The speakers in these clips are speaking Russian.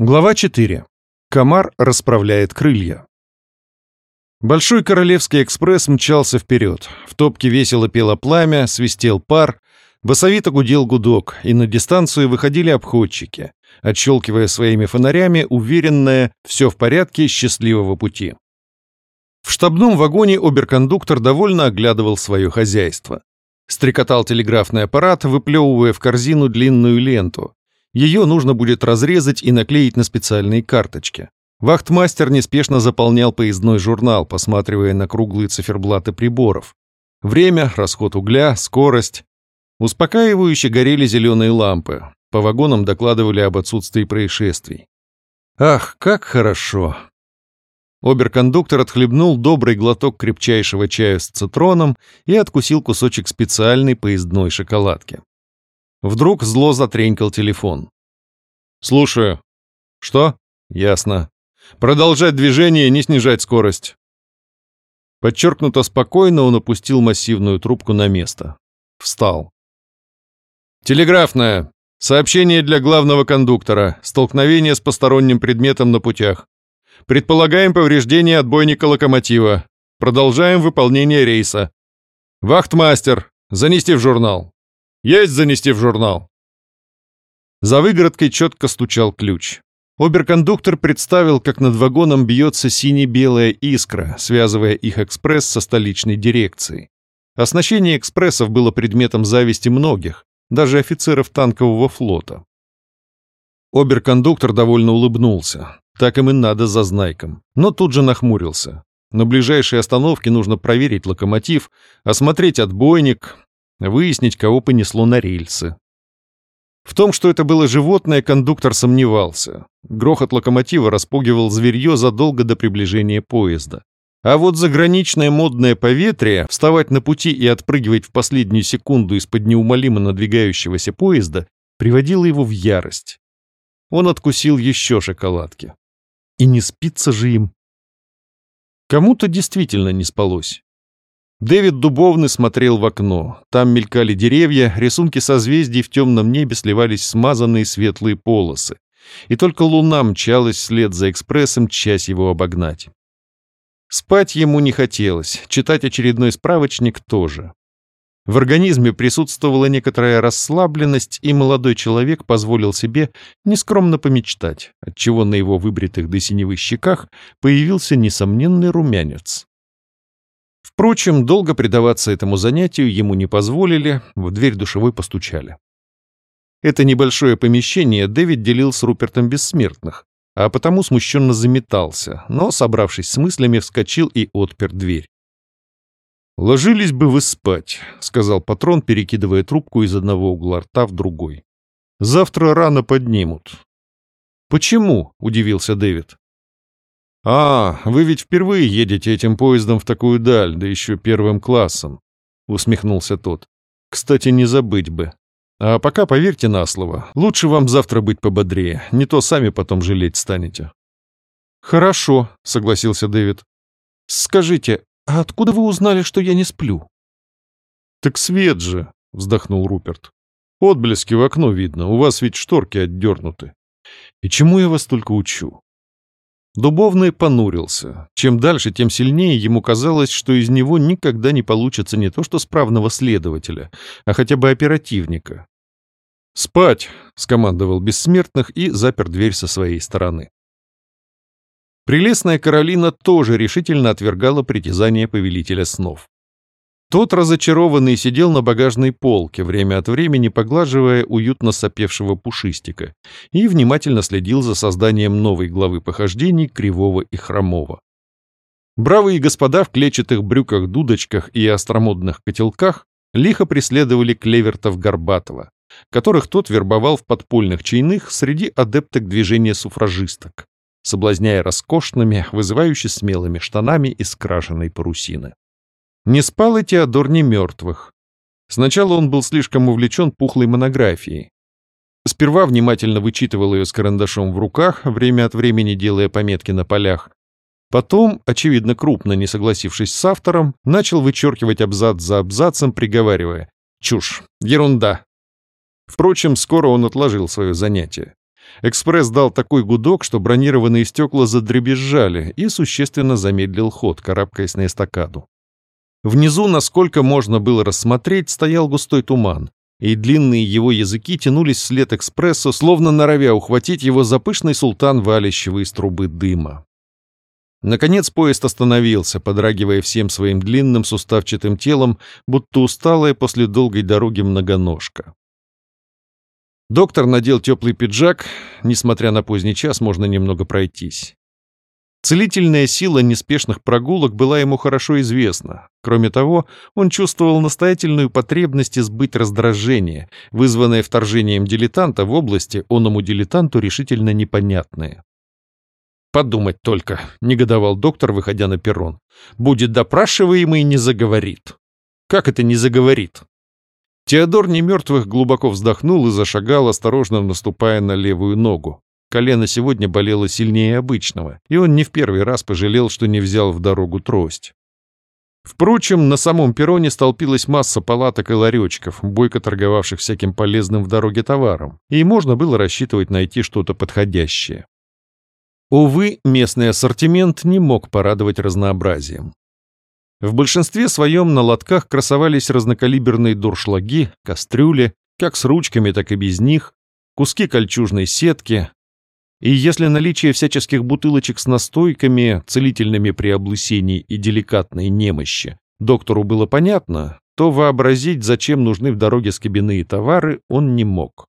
Глава 4. Комар расправляет крылья. Большой Королевский экспресс мчался вперед. В топке весело пело пламя, свистел пар, басовито гудел гудок, и на дистанцию выходили обходчики, отщелкивая своими фонарями уверенное «все в порядке, счастливого пути». В штабном вагоне оберкондуктор довольно оглядывал свое хозяйство. Стрекотал телеграфный аппарат, выплевывая в корзину длинную ленту, ее нужно будет разрезать и наклеить на специальные карточки. Вахтмастер неспешно заполнял поездной журнал, посматривая на круглые циферблаты приборов. Время, расход угля, скорость. Успокаивающе горели зеленые лампы. По вагонам докладывали об отсутствии происшествий. Ах, как хорошо! Оберкондуктор отхлебнул добрый глоток крепчайшего чая с цитроном и откусил кусочек специальной поездной шоколадки. Вдруг зло затренькал телефон. «Слушаю». «Что?» «Ясно. Продолжать движение, не снижать скорость». Подчеркнуто спокойно он опустил массивную трубку на место. Встал. «Телеграфная. Сообщение для главного кондуктора. Столкновение с посторонним предметом на путях. Предполагаем повреждение отбойника локомотива. Продолжаем выполнение рейса. Вахтмастер. Занести в журнал». Есть занести в журнал!» За выгородкой четко стучал ключ. Оберкондуктор представил, как над вагоном бьется сине-белая искра, связывая их экспресс со столичной дирекцией. Оснащение экспрессов было предметом зависти многих, даже офицеров танкового флота. Оберкондуктор довольно улыбнулся. Так им и надо за знайком. Но тут же нахмурился. На ближайшей остановке нужно проверить локомотив, осмотреть отбойник, выяснить, кого понесло на рельсы. В том, что это было животное, кондуктор сомневался. Грохот локомотива распугивал зверье задолго до приближения поезда. А вот заграничное модное поветрие, вставать на пути и отпрыгивать в последнюю секунду из-под неумолимо надвигающегося поезда, приводило его в ярость. Он откусил еще шоколадки. И не спится же им. Кому-то действительно не спалось. Дэвид Дубовный смотрел в окно. Там мелькали деревья, рисунки созвездий в темном небе сливались смазанные светлые полосы. И только луна мчалась вслед за экспрессом, часть его обогнать. Спать ему не хотелось, читать очередной справочник тоже. В организме присутствовала некоторая расслабленность, и молодой человек позволил себе нескромно помечтать, отчего на его выбритых до синевы щеках появился несомненный румянец. Впрочем, долго предаваться этому занятию ему не позволили, в дверь душевой постучали. Это небольшое помещение Дэвид делил с Рупертом Бессмертных, а потому смущенно заметался, но, собравшись с мыслями, вскочил и отпер дверь. «Ложились бы вы спать», — сказал патрон, перекидывая трубку из одного угла рта в другой. «Завтра рано поднимут». «Почему?» — удивился Дэвид. «А, вы ведь впервые едете этим поездом в такую даль, да еще первым классом», — усмехнулся тот. «Кстати, не забыть бы. А пока поверьте на слово, лучше вам завтра быть пободрее, не то сами потом жалеть станете». «Хорошо», — согласился Дэвид. «Скажите, а откуда вы узнали, что я не сплю?» «Так свет же», — вздохнул Руперт. «Отблески в окно видно, у вас ведь шторки отдернуты. И чему я вас только учу? Дубовный понурился. Чем дальше, тем сильнее ему казалось, что из него никогда не получится не то что справного следователя, а хотя бы оперативника. «Спать!» — скомандовал Бессмертных и запер дверь со своей стороны. Прелестная Каролина тоже решительно отвергала притязания повелителя снов. Тот разочарованный сидел на багажной полке, время от времени поглаживая уютно сопевшего пушистика, и внимательно следил за созданием новой главы похождений Кривого и Хромого. Бравые господа в клетчатых брюках-дудочках и остромодных котелках лихо преследовали клевертов Горбатова, которых тот вербовал в подпольных чайных среди адепток движения суфражисток, соблазняя роскошными, вызывающе смелыми штанами из крашеной парусины. Не спал и Теодор не мертвых. Сначала он был слишком увлечен пухлой монографией. Сперва внимательно вычитывал ее с карандашом в руках, время от времени делая пометки на полях. Потом, очевидно крупно не согласившись с автором, начал вычеркивать абзац за абзацем, приговаривая «Чушь! Ерунда!». Впрочем, скоро он отложил свое занятие. Экспресс дал такой гудок, что бронированные стекла задребезжали и существенно замедлил ход, карабкаясь на эстакаду. Внизу, насколько можно было рассмотреть, стоял густой туман, и длинные его языки тянулись вслед экспрессу, словно норовя ухватить его за пышный султан, валящего из трубы дыма. Наконец поезд остановился, подрагивая всем своим длинным суставчатым телом, будто усталая после долгой дороги многоножка. Доктор надел теплый пиджак, несмотря на поздний час, можно немного пройтись. Целительная сила неспешных прогулок была ему хорошо известна. Кроме того, он чувствовал настоятельную потребность избыть раздражение, вызванное вторжением дилетанта в области, оному дилетанту решительно непонятное. «Подумать только», — негодовал доктор, выходя на перрон. «Будет допрашиваемый не заговорит». «Как это не заговорит?» Теодор Немертвых глубоко вздохнул и зашагал, осторожно наступая на левую ногу. Колено сегодня болело сильнее обычного, и он не в первый раз пожалел, что не взял в дорогу трость. Впрочем, на самом перроне столпилась масса палаток и ларечков, бойко торговавших всяким полезным в дороге товаром, и можно было рассчитывать найти что-то подходящее. Увы, местный ассортимент не мог порадовать разнообразием. В большинстве своем на лотках красовались разнокалиберные дуршлаги, кастрюли, как с ручками, так и без них, куски кольчужной сетки. И если наличие всяческих бутылочек с настойками, целительными при облысении и деликатной немощи доктору было понятно, то вообразить, зачем нужны в дороге скобяные товары, он не мог.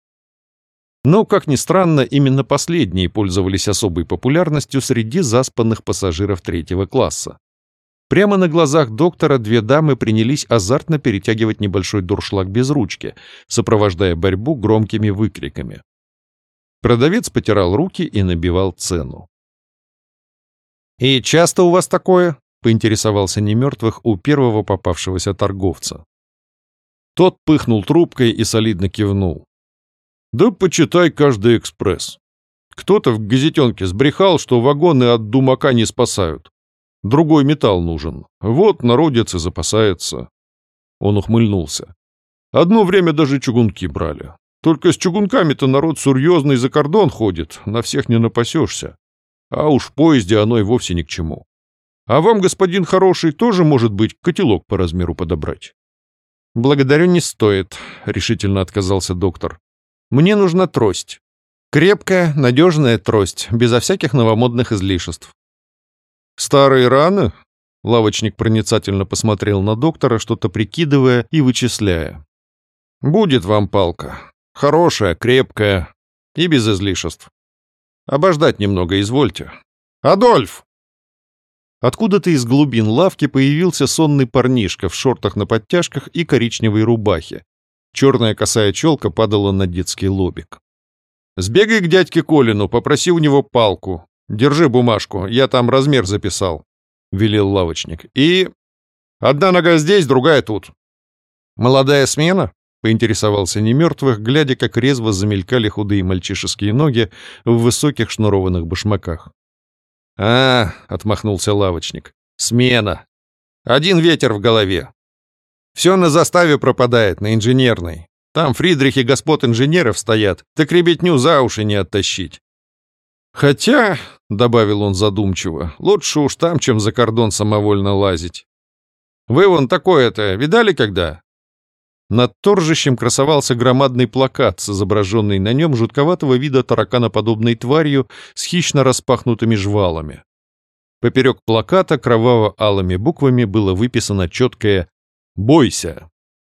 Но, как ни странно, именно последние пользовались особой популярностью среди заспанных пассажиров третьего класса. Прямо на глазах доктора две дамы принялись азартно перетягивать небольшой дуршлаг без ручки, сопровождая борьбу громкими выкриками. Продавец потирал руки и набивал цену. «И часто у вас такое?» — поинтересовался немертвых у первого попавшегося торговца. Тот пыхнул трубкой и солидно кивнул. «Да почитай каждый экспресс. Кто-то в газетенке сбрехал, что вагоны от думака не спасают. Другой металл нужен. Вот народец и запасается. Он ухмыльнулся. Одно время даже чугунки брали. Только с чугунками-то народ серьезный за кордон ходит, на всех не напасешься. А уж в поезде оно и вовсе ни к чему. А вам, господин хороший, тоже, может быть, котелок по размеру подобрать? Благодарю, не стоит, решительно отказался доктор. Мне нужна трость. Крепкая, надежная трость, безо всяких новомодных излишеств. «Старые раны?» Лавочник проницательно посмотрел на доктора, что-то прикидывая и вычисляя. «Будет вам палка. Хорошая, крепкая и без излишеств. Обождать немного извольте. Адольф!» Откуда-то из глубин лавки появился сонный парнишка в шортах на подтяжках и коричневой рубахе. Черная косая челка падала на детский лобик. «Сбегай к дядьке Колину, попроси у него палку. Держи бумажку, я там размер записал», — велел лавочник. «И... одна нога здесь, другая тут». «Молодая смена?» — поинтересовался немертвых, глядя, как резво замелькали худые мальчишеские ноги в высоких шнурованных башмаках. «А, — отмахнулся лавочник, — смена. Один ветер в голове. Все на заставе пропадает, на инженерной. Там Фридрихи господ инженеров стоят, так ребятню за уши не оттащить. Хотя, — добавил он задумчиво, — лучше уж там, чем за кордон самовольно лазить. Вы вон такое-то видали когда? Над торжищем красовался громадный плакат с изображенной на нем жутковатого вида тараканоподобной тварью с хищно распахнутыми жвалами. Поперек плаката кроваво-алыми буквами было выписано четкое «Бойся».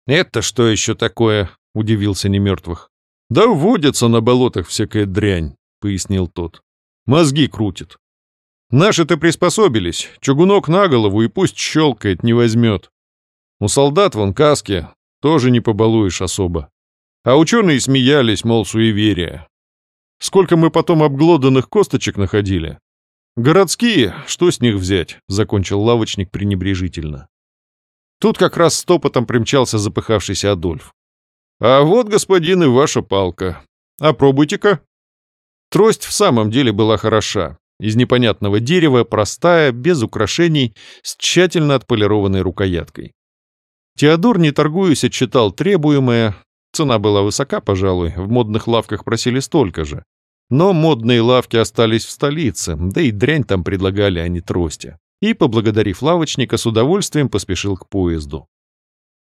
«Это что еще такое?» — удивился немертвых. «Да водится на болотах всякая дрянь», — пояснил тот. «Мозги крутит. Наши-то приспособились, чугунок на голову и пусть щелкает, не возьмет. У солдат вон каски, тоже не побалуешь особо. А ученые смеялись, мол, суеверия. Сколько мы потом обглоданных косточек находили. Городские, что с них взять?» — закончил лавочник пренебрежительно. Тут как раз стопотом примчался запыхавшийся Адольф. «А вот, господин, и ваша палка. Опробуйте-ка». Трость в самом деле была хороша. Из непонятного дерева, простая, без украшений, с тщательно отполированной рукояткой. Теодор, не торгуясь, отчитал требуемое. Цена была высока, пожалуй, в модных лавках просили столько же. Но модные лавки остались в столице, да и дрянь там предлагали, а не трости. И, поблагодарив лавочника, с удовольствием поспешил к поезду.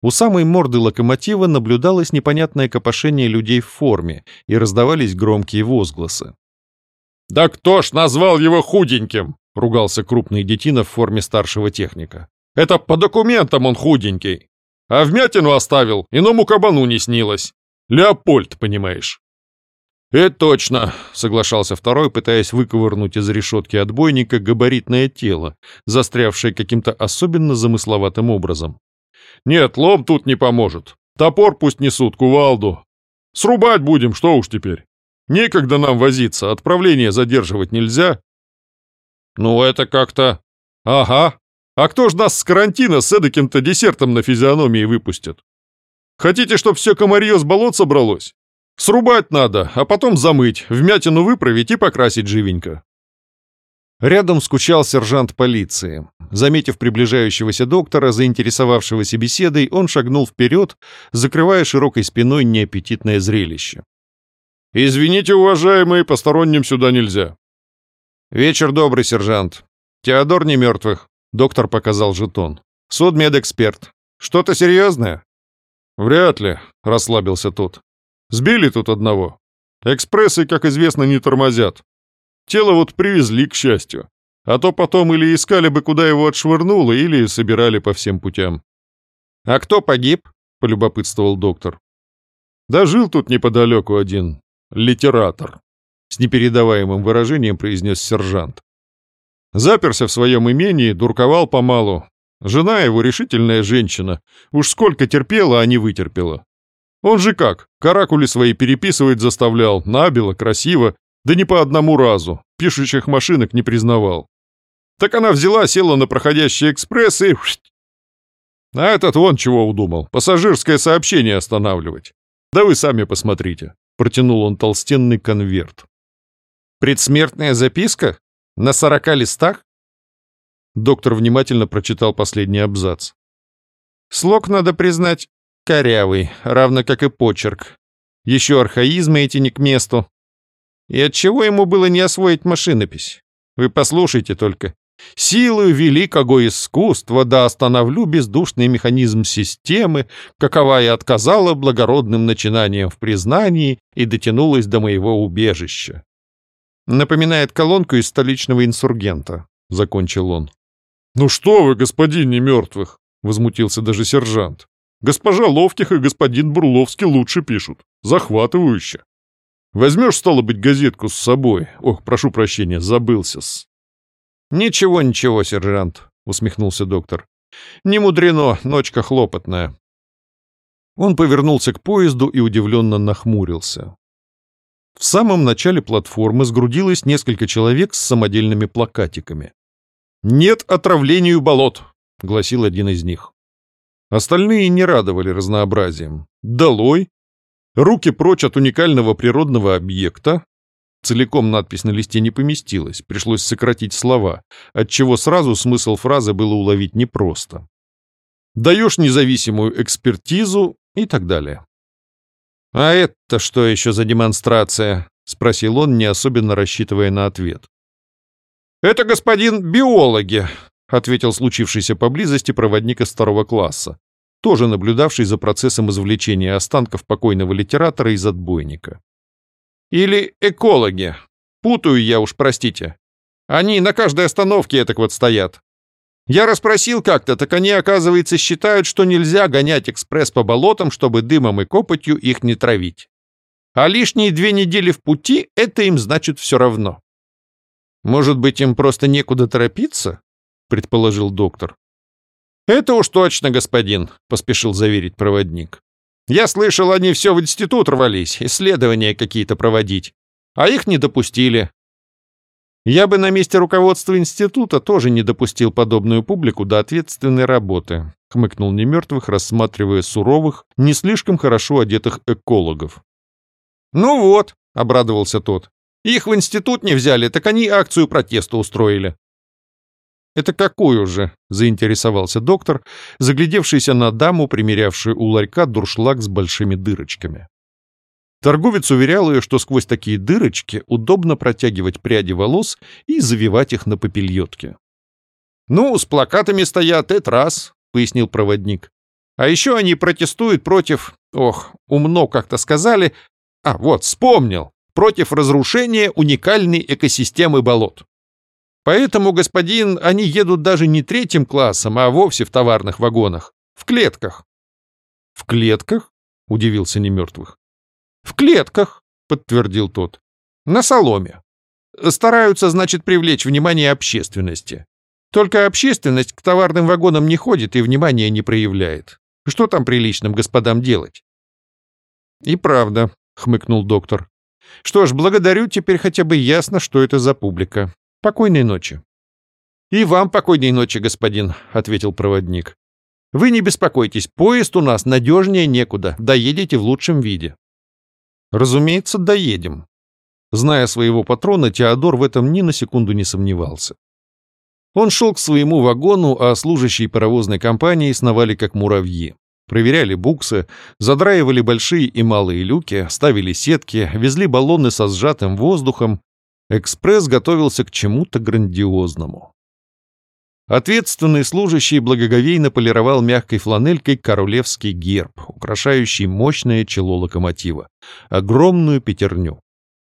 У самой морды локомотива наблюдалось непонятное копошение людей в форме, и раздавались громкие возгласы. «Да кто ж назвал его худеньким?» — ругался крупный детина в форме старшего техника. «Это по документам он худенький. А вмятину оставил, иному кабану не снилось. Леопольд, понимаешь». «Это точно», — соглашался второй, пытаясь выковырнуть из решетки отбойника габаритное тело, застрявшее каким-то особенно замысловатым образом. «Нет, лом тут не поможет. Топор пусть несут, кувалду. Срубать будем, что уж теперь. Некогда нам возиться, отправление задерживать нельзя». «Ну, это как-то...» «Ага. А кто ж нас с карантина с эдаким-то десертом на физиономии выпустит? Хотите, чтоб все комарье с болот собралось? Срубать надо, а потом замыть, вмятину выправить и покрасить живенько». Рядом скучал сержант полиции. Заметив приближающегося доктора, заинтересовавшегося беседой, он шагнул вперед, закрывая широкой спиной неаппетитное зрелище. «Извините, уважаемые, посторонним сюда нельзя». «Вечер добрый, сержант. Теодор не мертвых», — доктор показал жетон. «Судмедэксперт. Что-то серьезное?» «Вряд ли», — расслабился тот. «Сбили тут одного. Экспрессы, как известно, не тормозят. Тело вот привезли, к счастью. А то потом или искали бы, куда его отшвырнуло, или собирали по всем путям». «А кто погиб?» — полюбопытствовал доктор. «Да жил тут неподалеку один литератор», — с непередаваемым выражением произнес сержант. Заперся в своем имении, дурковал помалу. Жена его решительная женщина. Уж сколько терпела, а не вытерпела. Он же как, каракули свои переписывать заставлял, набело, красиво, да не по одному разу, пишущих машинок не признавал. Так она взяла, села на проходящий экспресс и... А этот вон чего удумал, пассажирское сообщение останавливать. Да вы сами посмотрите. Протянул он толстенный конверт. «Предсмертная записка? На сорока листах?» Доктор внимательно прочитал последний абзац. «Слог, надо признать, корявый, равно как и почерк. Еще архаизмы эти не к месту. И отчего ему было не освоить машинопись? Вы послушайте только. Силою великого искусства да остановлю бездушный механизм системы, какова и отказала благородным начинаниям в признании и дотянулась до моего убежища. Напоминает колонку из столичного инсургента, — закончил он. «Ну что вы, господин немертвых!» — возмутился даже сержант. «Госпожа Ловких и господин Бурловский лучше пишут. Захватывающе. Возьмешь, стало быть, газетку с собой. Ох, прошу прощения, забылся-с». «Ничего, ничего, сержант», — усмехнулся доктор. «Не мудрено, ночка хлопотная». Он повернулся к поезду и удивленно нахмурился. В самом начале платформы сгрудилось несколько человек с самодельными плакатиками. «Нет отравлению болот», — гласил один из них. Остальные не радовали разнообразием. «Долой!» «Руки прочь от уникального природного объекта», Целиком надпись на листе не поместилась, пришлось сократить слова, отчего сразу смысл фразы было уловить непросто. «Даешь независимую экспертизу» и так далее. «А это что еще за демонстрация?» — спросил он, не особенно рассчитывая на ответ. «Это господин биологи», — ответил случившийся поблизости проводник из второго класса, тоже наблюдавший за процессом извлечения останков покойного литератора из отбойника. Или экологи. Путаю я уж, простите. Они на каждой остановке этак вот стоят. Я расспросил как-то, так они, оказывается, считают, что нельзя гонять экспресс по болотам, чтобы дымом и копотью их не травить. А лишние две недели в пути — это им значит все равно. Может быть, им просто некуда торопиться? Предположил доктор. Это уж точно, господин, поспешил заверить проводник. Я слышал, они все в институт рвались, исследования какие-то проводить. А их не допустили. Я бы на месте руководства института тоже не допустил подобную публику до ответственной работы, хмыкнул немертвых, рассматривая суровых, не слишком хорошо одетых экологов. Ну вот, обрадовался тот. Их в институт не взяли, так они акцию протеста устроили. «Это какую же?» — заинтересовался доктор, заглядевшийся на даму, примерявшую у ларька дуршлаг с большими дырочками. Торговец уверял ее, что сквозь такие дырочки удобно протягивать пряди волос и завивать их на попельотке. «Ну, с плакатами стоят, это раз», — пояснил проводник. «А еще они протестуют против... Ох, умно как-то сказали. А, вот, вспомнил. Против разрушения уникальной экосистемы болот. Поэтому, господин, они едут даже не третьим классом, а вовсе в товарных вагонах. В клетках». «В клетках?» — удивился немертвых. «В клетках», — подтвердил тот. «На соломе. Стараются, значит, привлечь внимание общественности. Только общественность к товарным вагонам не ходит и внимания не проявляет. Что там приличным господам делать?» «И правда», — хмыкнул доктор. «Что ж, благодарю, теперь хотя бы ясно, что это за публика. Покойной ночи». «И вам покойной ночи, господин», — ответил проводник. «Вы не беспокойтесь, поезд у нас надежнее некуда, доедете в лучшем виде». Разумеется, доедем. Зная своего патрона, Теодор в этом ни на секунду не сомневался. Он шел к своему вагону, а служащие паровозной компании сновали как муравьи. Проверяли буксы, задраивали большие и малые люки, ставили сетки, везли баллоны со сжатым воздухом. Экспресс готовился к чему-то грандиозному. Ответственный служащий благоговейно полировал мягкой фланелькой королевский герб, украшающий мощное чело локомотива, огромную пятерню.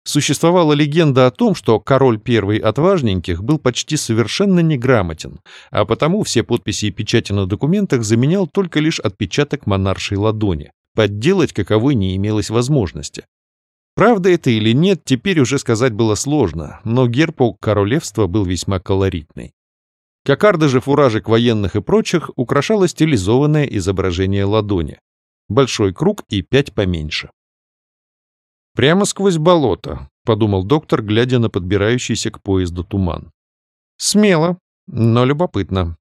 Существовала легенда о том, что король первый отважненьких был почти совершенно неграмотен, а потому все подписи и печати на документах заменял только лишь отпечаток монаршей ладони. Подделать каковой не имелось возможности. Правда это или нет, теперь уже сказать было сложно, но герб у королевства был весьма колоритный. Кокарды же фуражек военных и прочих украшало стилизованное изображение ладони. Большой круг и пять поменьше. «Прямо сквозь болото», — подумал доктор, глядя на подбирающийся к поезду туман. «Смело, но любопытно».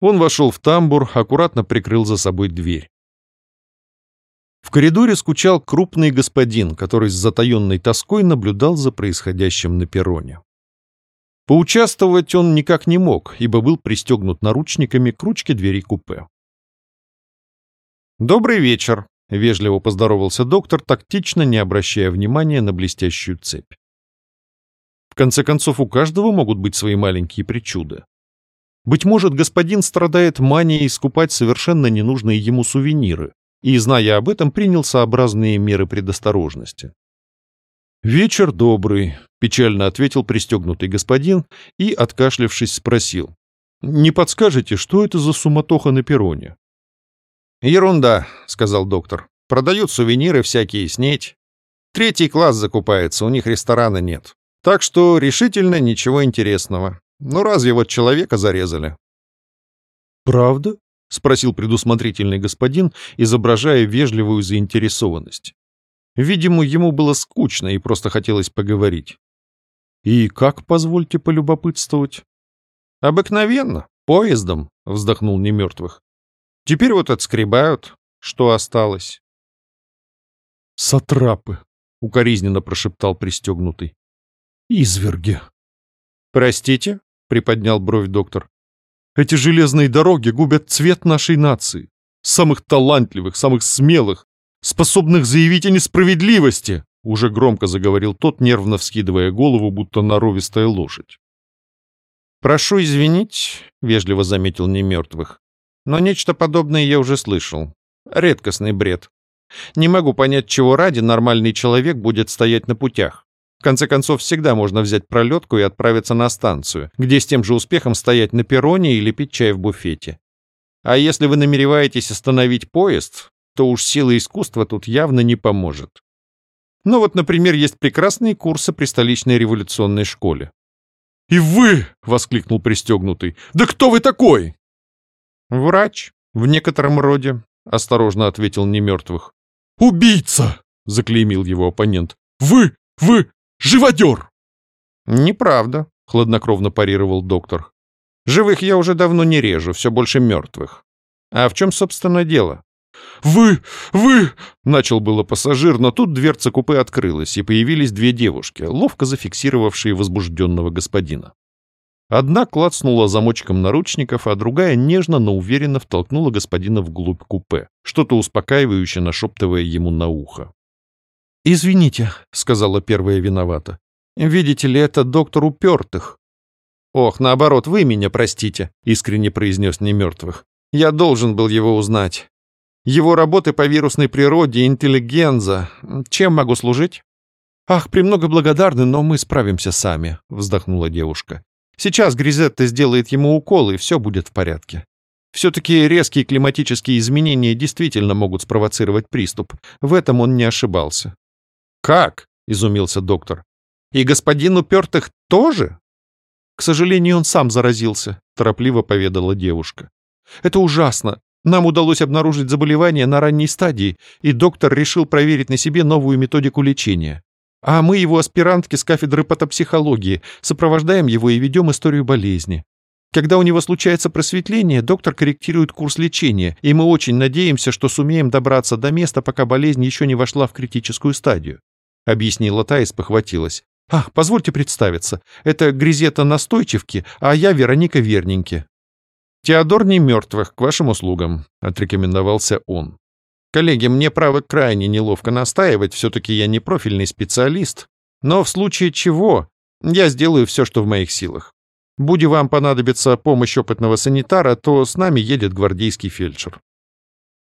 Он вошел в тамбур, аккуратно прикрыл за собой дверь. В коридоре скучал крупный господин, который с затаенной тоской наблюдал за происходящим на перроне. Поучаствовать он никак не мог, ибо был пристегнут наручниками к ручке двери купе. «Добрый вечер», — вежливо поздоровался доктор, тактично не обращая внимания на блестящую цепь. В конце концов, у каждого могут быть свои маленькие причуды. Быть может, господин страдает манией скупать совершенно ненужные ему сувениры, и, зная об этом, принял сообразные меры предосторожности. «Вечер добрый», — печально ответил пристегнутый господин и, откашлявшись, спросил. «Не подскажете, что это за суматоха на перроне?» «Ерунда», — сказал доктор. «Продают сувениры всякие, снеть. Третий класс закупается, у них ресторана нет. Так что решительно ничего интересного. Ну разве вот человека зарезали?» «Правда?» — спросил предусмотрительный господин, изображая вежливую заинтересованность. Видимо, ему было скучно и просто хотелось поговорить. «И как, позвольте полюбопытствовать?» «Обыкновенно, поездом», — вздохнул немертвых. «Теперь вот отскребают, что осталось». «Сатрапы», — укоризненно прошептал пристегнутый. «Изверги». «Простите?» — приподнял бровь доктор. «Эти железные дороги губят цвет нашей нации. Самых талантливых, самых смелых, способных заявить о несправедливости!» Уже громко заговорил тот, нервно вскидывая голову, будто норовистая лошадь. «Прошу извинить», — вежливо заметил немертвых, «но нечто подобное я уже слышал. Редкостный бред. Не могу понять, чего ради нормальный человек будет стоять на путях. В конце концов, всегда можно взять пролетку и отправиться на станцию, где с тем же успехом стоять на перроне или пить чай в буфете. А если вы намереваетесь остановить поезд, то уж сила искусства тут явно не поможет. Ну вот, например, есть прекрасные курсы при столичной революционной школе. «И вы!» — воскликнул пристегнутый. «Да кто вы такой?» «Врач, в некотором роде», — осторожно ответил немертвых. «Убийца!» — заклеймил его оппонент. «Вы, вы, живодер!» «Неправда», — хладнокровно парировал доктор. «Живых я уже давно не режу, все больше мертвых. А в чем, собственно, дело? «Вы! Вы!» — начал было пассажир, но тут дверца купе открылась, и появились две девушки, ловко зафиксировавшие возбужденного господина. Одна клацнула замочком наручников, а другая нежно, но уверенно втолкнула господина вглубь купе, что-то успокаивающе нашептывая ему на ухо. «Извините», — сказала первая виновата. «Видите ли, это доктор упертых». «Ох, наоборот, вы меня простите», — искренне произнес немертвых. «Я должен был его узнать. Его работы по вирусной природе, интеллигенза. Чем могу служить?» «Ах, премного благодарны, но мы справимся сами», — вздохнула девушка. «Сейчас Гризетта сделает ему укол, и все будет в порядке. Все-таки резкие климатические изменения действительно могут спровоцировать приступ. В этом он не ошибался». «Как?» — изумился доктор. «И господин упертых тоже?» «К сожалению, он сам заразился», — торопливо поведала девушка. «Это ужасно. Нам удалось обнаружить заболевание на ранней стадии, и доктор решил проверить на себе новую методику лечения. А мы его аспирантки с кафедры патопсихологии, сопровождаем его и ведем историю болезни. Когда у него случается просветление, доктор корректирует курс лечения, и мы очень надеемся, что сумеем добраться до места, пока болезнь еще не вошла в критическую стадию. Объяснила та и спохватилась. «Ах, позвольте представиться. Это Гризета Настойчивки, а я Вероника Верненьки». «Теодор не мертвых, к вашим услугам», — отрекомендовался он. Коллеги, мне, право, крайне неловко настаивать, все-таки я не профильный специалист, но в случае чего я сделаю все, что в моих силах. Будь вам понадобится помощь опытного санитара, то с нами едет гвардейский фельдшер».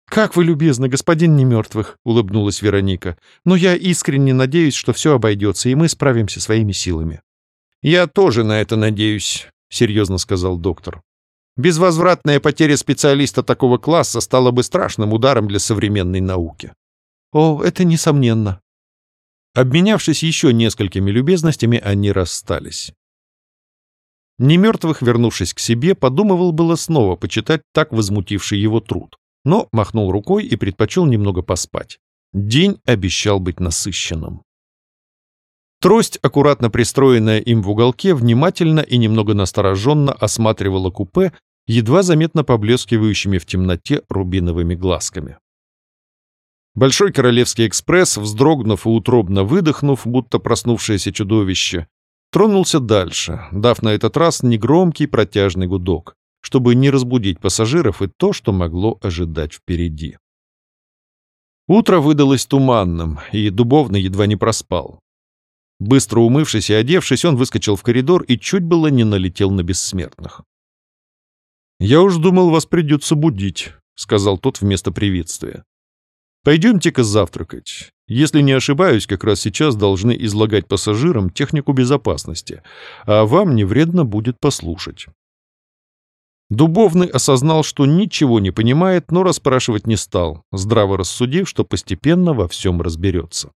«Как вы любезны, господин Немертвых», — улыбнулась Вероника. «Но я искренне надеюсь, что все обойдется, и мы справимся своими силами». «Я тоже на это надеюсь», — серьезно сказал доктор. Безвозвратная потеря специалиста такого класса стала бы страшным ударом для современной науки. О, это несомненно. Обменявшись еще несколькими любезностями, они расстались. Немертвых, вернувшись к себе, подумывал было снова почитать так возмутивший его труд, но махнул рукой и предпочел немного поспать. День обещал быть насыщенным. Трость, аккуратно пристроенная им в уголке, внимательно и немного настороженно осматривала купе, едва заметно поблескивающими в темноте рубиновыми глазками. Большой Королевский экспресс, вздрогнув и утробно выдохнув, будто проснувшееся чудовище, тронулся дальше, дав на этот раз негромкий протяжный гудок, чтобы не разбудить пассажиров и то, что могло ожидать впереди. Утро выдалось туманным, и Дубовный едва не проспал. Быстро умывшись и одевшись, он выскочил в коридор и чуть было не налетел на бессмертных. «Я уж думал, вас придется будить», — сказал тот вместо приветствия. «Пойдемте-ка завтракать. Если не ошибаюсь, как раз сейчас должны излагать пассажирам технику безопасности, а вам не вредно будет послушать». Дубовный осознал, что ничего не понимает, но расспрашивать не стал, здраво рассудив, что постепенно во всем разберется.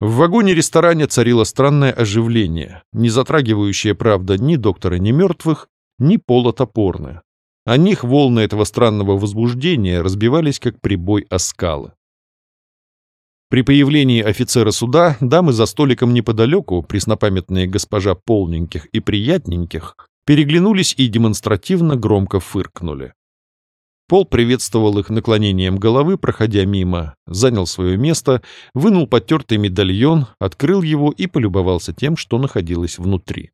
В вагоне-ресторане царило странное оживление, не затрагивающее, правда, ни доктора, ни мертвых, ни пола топорное. О них волны этого странного возбуждения разбивались, как прибой о скалы. При появлении офицера суда дамы за столиком неподалеку, преснопамятные госпожа полненьких и приятненьких, переглянулись и демонстративно громко фыркнули. Пол приветствовал их наклонением головы, проходя мимо, занял свое место, вынул потертый медальон, открыл его и полюбовался тем, что находилось внутри.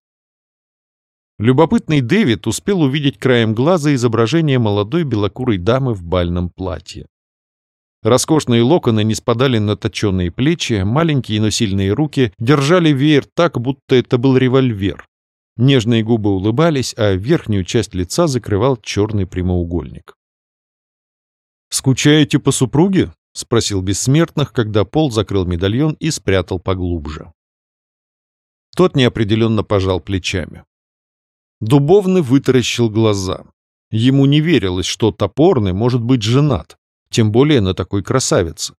Любопытный Дэвид успел увидеть краем глаза изображение молодой белокурой дамы в бальном платье. Роскошные локоны не спадали на точенные плечи, маленькие, но сильные руки держали веер так, будто это был револьвер. Нежные губы улыбались, а верхнюю часть лица закрывал черный прямоугольник. «Скучаете по супруге?» — спросил Бессмертных, когда Пол закрыл медальон и спрятал поглубже. Тот неопределенно пожал плечами. Дубовный вытаращил глаза. Ему не верилось, что Топорный может быть женат, тем более на такой красавице.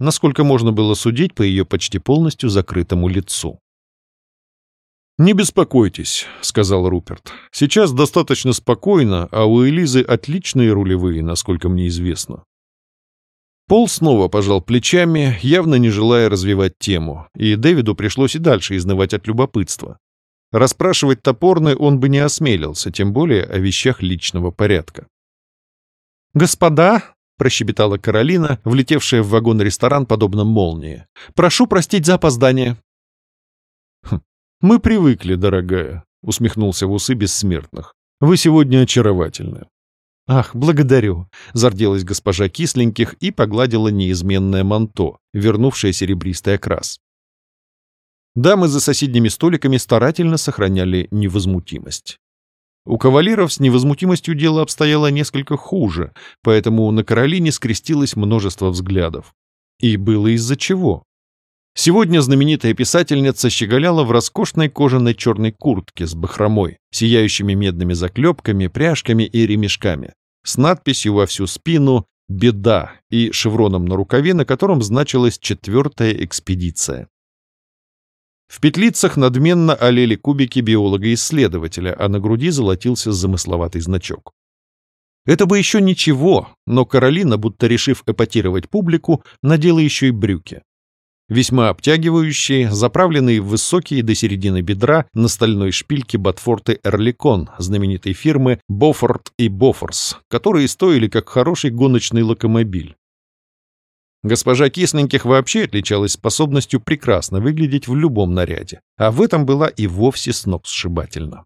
Насколько можно было судить по ее почти полностью закрытому лицу. «Не беспокойтесь», — сказал Руперт. «Сейчас достаточно спокойно, а у Элизы отличные рулевые, насколько мне известно». Пол снова пожал плечами, явно не желая развивать тему, и Дэвиду пришлось и дальше изнывать от любопытства. Расспрашивать топорный он бы не осмелился, тем более о вещах личного порядка. «Господа», — прощебетала Каролина, влетевшая в вагон-ресторан подобно молнии, — «прошу простить за опоздание». Хм, «Мы привыкли, дорогая», — усмехнулся в усы бессмертных. «Вы сегодня очаровательны». «Ах, благодарю!» — зарделась госпожа Кисленьких и погладила неизменное манто, вернувшее серебристый окрас. Дамы за соседними столиками старательно сохраняли невозмутимость. У кавалеров с невозмутимостью дело обстояло несколько хуже, поэтому на Каролине скрестилось множество взглядов. И было из-за чего. Сегодня знаменитая писательница щеголяла в роскошной кожаной черной куртке с бахромой, сияющими медными заклепками, пряжками и ремешками, с надписью во всю спину «Беда» и шевроном на рукаве, на котором значилась четвертая экспедиция. В петлицах надменно олели кубики биолога-исследователя, а на груди золотился замысловатый значок. Это бы еще ничего, но Каролина, будто решив эпатировать публику, надела еще и брюки весьма обтягивающие, заправленные в высокие до середины бедра на стальной шпильке Ботфорты Эрликон знаменитой фирмы Бофорд и Бофорс, которые стоили как хороший гоночный локомобиль. Госпожа Кисленьких вообще отличалась способностью прекрасно выглядеть в любом наряде, а в этом была и вовсе сногсшибательна.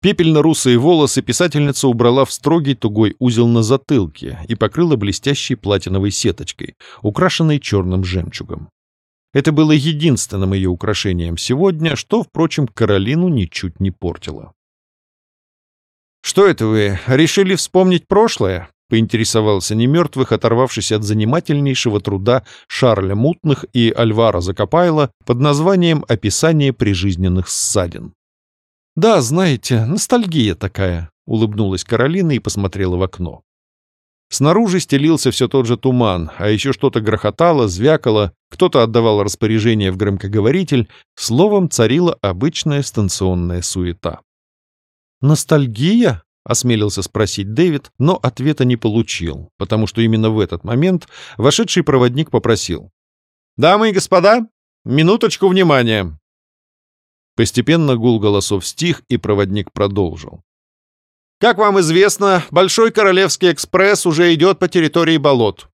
Пепельно-русые волосы писательница убрала в строгий тугой узел на затылке и покрыла блестящей платиновой сеточкой, украшенной черным жемчугом. Это было единственным ее украшением сегодня, что, впрочем, Каролину ничуть не портило. «Что это вы, решили вспомнить прошлое?» — поинтересовался немертвых, оторвавшись от занимательнейшего труда Шарля Мутных и Альвара Закопайла под названием «Описание прижизненных ссадин». «Да, знаете, ностальгия такая», — улыбнулась Каролина и посмотрела в окно. Снаружи стелился все тот же туман, а еще что-то грохотало, звякало, кто-то отдавал распоряжение в громкоговоритель, словом, царила обычная станционная суета. «Ностальгия?» — осмелился спросить Дэвид, но ответа не получил, потому что именно в этот момент вошедший проводник попросил. «Дамы и господа, минуточку внимания!» Постепенно гул голосов стих, и проводник продолжил. Как вам известно, Большой Королевский экспресс уже идет по территории болот.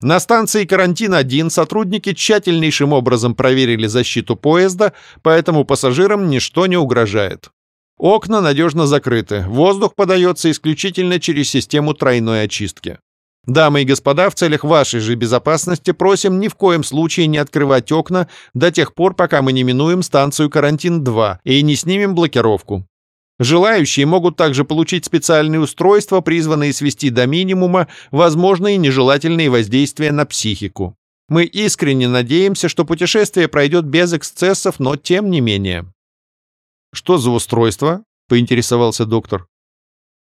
На станции «Карантин-1» сотрудники тщательнейшим образом проверили защиту поезда, поэтому пассажирам ничто не угрожает. Окна надежно закрыты, воздух подается исключительно через систему тройной очистки. Дамы и господа, в целях вашей же безопасности просим ни в коем случае не открывать окна до тех пор, пока мы не минуем станцию «Карантин-2» и не снимем блокировку. Желающие могут также получить специальные устройства, призванные свести до минимума возможные нежелательные воздействия на психику. Мы искренне надеемся, что путешествие пройдет без эксцессов, но тем не менее. «Что за устройство?» — поинтересовался доктор.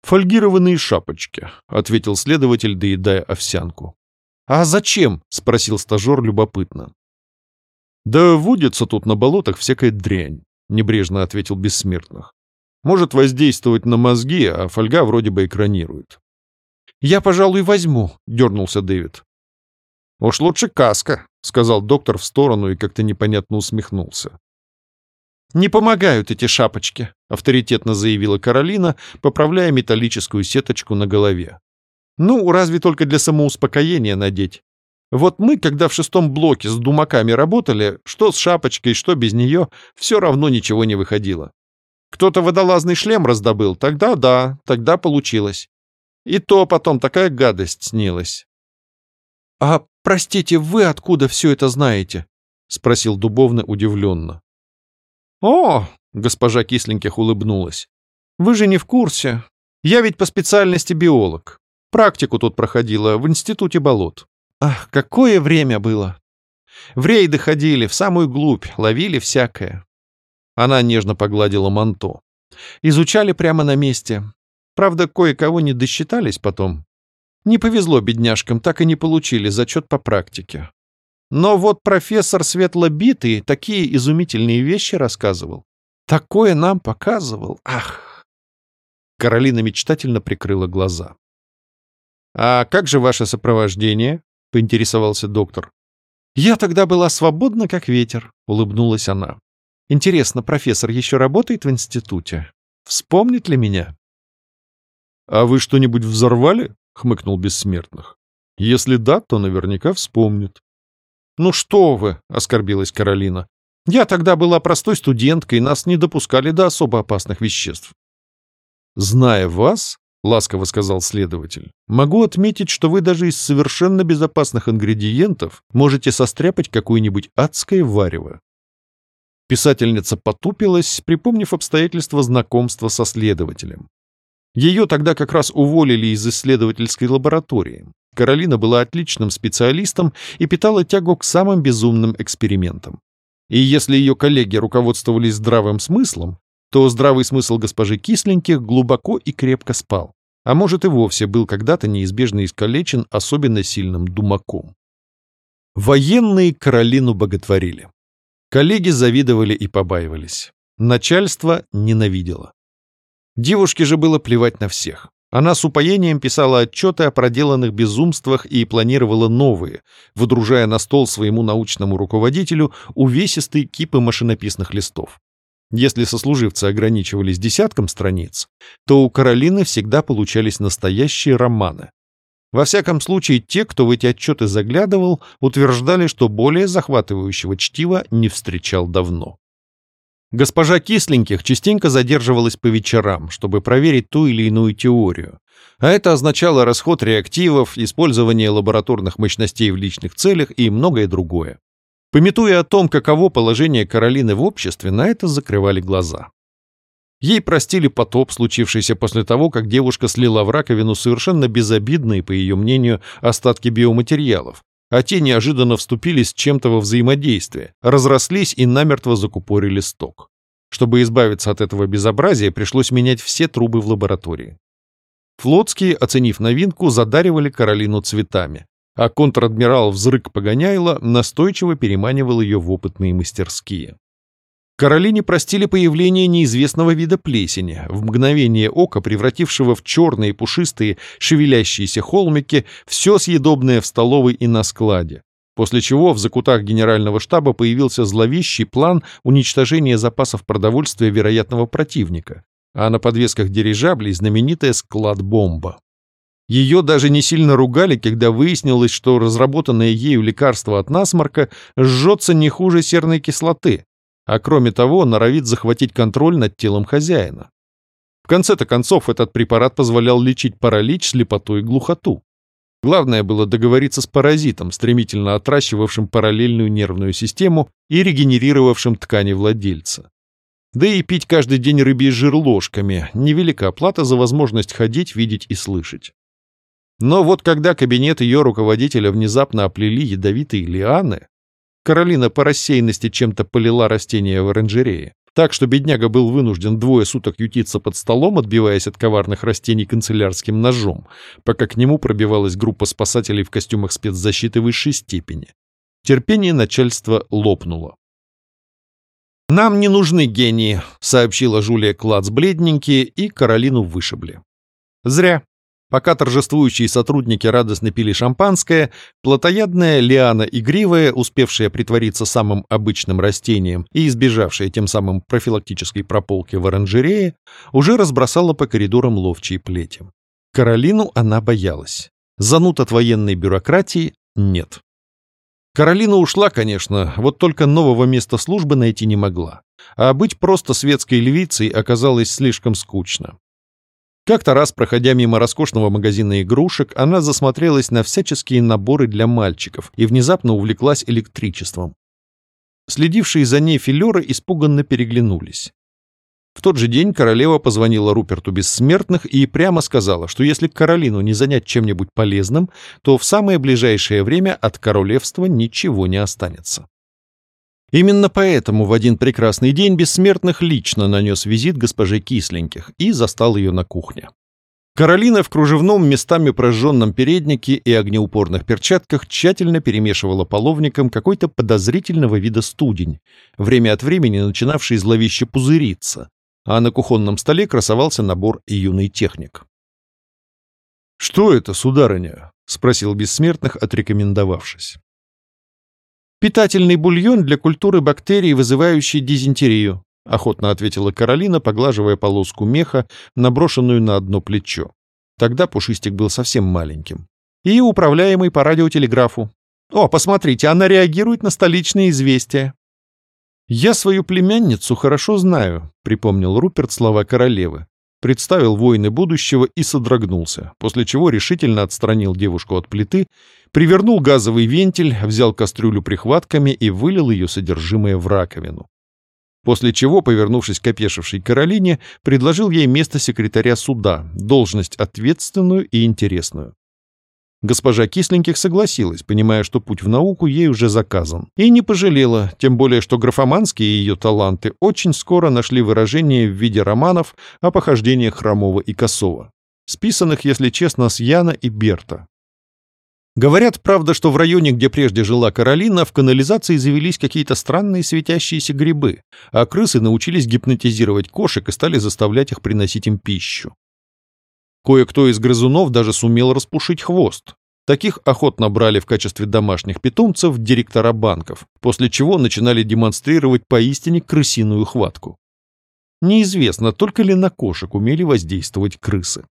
«Фольгированные шапочки», — ответил следователь, доедая овсянку. «А зачем?» — спросил стажер любопытно. «Да водится тут на болотах всякая дрянь», — небрежно ответил Бессмертных. Может воздействовать на мозги, а фольга вроде бы экранирует. «Я, пожалуй, возьму», — дернулся Дэвид. «Уж лучше каска», — сказал доктор в сторону и как-то непонятно усмехнулся. «Не помогают эти шапочки», — авторитетно заявила Каролина, поправляя металлическую сеточку на голове. «Ну, разве только для самоуспокоения надеть. Вот мы, когда в шестом блоке с думаками работали, что с шапочкой, что без нее, все равно ничего не выходило. Кто-то водолазный шлем раздобыл, тогда да, тогда получилось. И то потом такая гадость снилась. — А, простите, вы откуда все это знаете? — спросил Дубовна удивленно. — О, — госпожа Кисленьких улыбнулась, — вы же не в курсе. Я ведь по специальности биолог. Практику тут проходила в институте болот. Ах, какое время было! В рейды ходили, в самую глубь, ловили всякое. Она нежно погладила манто. Изучали прямо на месте. Правда, кое-кого не досчитались потом. Не повезло бедняжкам, так и не получили зачет по практике. Но вот профессор Светлобитый такие изумительные вещи рассказывал. Такое нам показывал. Ах! Каролина мечтательно прикрыла глаза. «А как же ваше сопровождение?» — поинтересовался доктор. «Я тогда была свободна, как ветер», — улыбнулась она. Интересно, профессор еще работает в институте? Вспомнит ли меня? — А вы что-нибудь взорвали? — хмыкнул Бессмертных. — Если да, то наверняка вспомнит. — Ну что вы, — оскорбилась Каролина. — Я тогда была простой студенткой, нас не допускали до особо опасных веществ. — Зная вас, — ласково сказал следователь. «Могу отметить, что вы даже из совершенно безопасных ингредиентов можете состряпать какое-нибудь адское варево». Писательница потупилась, припомнив обстоятельства знакомства со следователем. Ее тогда как раз уволили из исследовательской лаборатории. Каролина была отличным специалистом и питала тягу к самым безумным экспериментам. И если ее коллеги руководствовались здравым смыслом, то здравый смысл госпожи Кисленьких глубоко и крепко спал, а может и вовсе был когда-то неизбежно искалечен особенно сильным думаком. Военные Каролину боготворили. Коллеги завидовали и побаивались. Начальство ненавидело. Девушке же было плевать на всех. Она с упоением писала отчеты о проделанных безумствах и планировала новые, выдружая на стол своему научному руководителю увесистые кипы машинописных листов. Если сослуживцы ограничивались десятком страниц, то у Каролины всегда получались настоящие романы. Во всяком случае, те, кто в эти отчеты заглядывал, утверждали, что более захватывающего чтива не встречал давно. Госпожа Кисленьких частенько задерживалась по вечерам, чтобы проверить ту или иную теорию. А это означало расход реактивов, использование лабораторных мощностей в личных целях и многое другое. Пометуя о том, каково положение Каролины в обществе, на это закрывали глаза. Ей простили потоп, случившийся после того, как девушка слила в раковину совершенно безобидные, по ее мнению, остатки биоматериалов, а те неожиданно вступили с чем-то во взаимодействие, разрослись и намертво закупорили сток. Чтобы избавиться от этого безобразия, пришлось менять все трубы в лаборатории. Флотские, оценив новинку, задаривали Каролину цветами, а контр-адмирал Взрык Погоняйло настойчиво переманивал ее в опытные мастерские. Каролине простили появление неизвестного вида плесени, в мгновение ока превратившего в черные пушистые шевелящиеся холмики все съедобное в столовой и на складе. После чего в закутах генерального штаба появился зловещий план уничтожения запасов продовольствия вероятного противника, а на подвесках дирижаблей знаменитая склад-бомба. Ее даже не сильно ругали, когда выяснилось, что разработанное ею лекарство от насморка жжется не хуже серной кислоты, а кроме того норовит захватить контроль над телом хозяина. В конце-то концов этот препарат позволял лечить паралич, слепоту и глухоту. Главное было договориться с паразитом, стремительно отращивавшим параллельную нервную систему и регенерировавшим ткани владельца. Да и пить каждый день рыбий жир ложками – невелика плата за возможность ходить, видеть и слышать. Но вот когда кабинет ее руководителя внезапно оплели ядовитые лианы, Каролина по рассеянности чем-то полила растения в оранжерее. Так что бедняга был вынужден двое суток ютиться под столом, отбиваясь от коварных растений канцелярским ножом, пока к нему пробивалась группа спасателей в костюмах спецзащиты высшей степени. Терпение начальства лопнуло. «Нам не нужны гении», — сообщила Жулия Клац бледненькие, и Каролину вышибли. Зря. Пока торжествующие сотрудники радостно пили шампанское, плотоядная лиана игривая, успевшая притвориться самым обычным растением и избежавшая тем самым профилактической прополки в оранжерее, уже разбросала по коридорам ловчие плети. Каролину она боялась. Зануд от военной бюрократии нет. Каролина ушла, конечно, вот только нового места службы найти не могла. А быть просто светской львицей оказалось слишком скучно. Как-то раз, проходя мимо роскошного магазина игрушек, она засмотрелась на всяческие наборы для мальчиков и внезапно увлеклась электричеством. Следившие за ней филеры испуганно переглянулись. В тот же день королева позвонила Руперту Бессмертных и прямо сказала, что если Каролину не занять чем-нибудь полезным, то в самое ближайшее время от королевства ничего не останется. Именно поэтому в один прекрасный день Бессмертных лично нанес визит госпоже Кисленьких и застал ее на кухне. Каролина в кружевном местами прожженном переднике и огнеупорных перчатках тщательно перемешивала половником какой-то подозрительного вида студень, время от времени начинавший зловеще пузыриться, а на кухонном столе красовался набор юный техник. «Что это, сударыня?» — спросил Бессмертных, отрекомендовавшись. «Питательный бульон для культуры бактерий, вызывающей дизентерию», — охотно ответила Каролина, поглаживая полоску меха, наброшенную на одно плечо. Тогда Пушистик был совсем маленьким. «И управляемый по радиотелеграфу. О, посмотрите, она реагирует на столичные известия». «Я свою племянницу хорошо знаю», — припомнил Руперт слова королевы. Представил воины будущего и содрогнулся, после чего решительно отстранил девушку от плиты, привернул газовый вентиль, взял кастрюлю прихватками и вылил ее содержимое в раковину. После чего, повернувшись к опешившей Каролине, предложил ей место секретаря суда, должность ответственную и интересную. Госпожа Кисленьких согласилась, понимая, что путь в науку ей уже заказан. И не пожалела, тем более, что графоманские ее таланты очень скоро нашли выражение в виде романов о похождениях Хромова и Косова, списанных, если честно, с Яна и Берта. Говорят, правда, что в районе, где прежде жила Каролина, в канализации завелись какие-то странные светящиеся грибы, а крысы научились гипнотизировать кошек и стали заставлять их приносить им пищу. Кое-кто из грызунов даже сумел распушить хвост. Таких охотно брали в качестве домашних питомцев директора банков, после чего начинали демонстрировать поистине крысиную хватку. Неизвестно, только ли на кошек умели воздействовать крысы.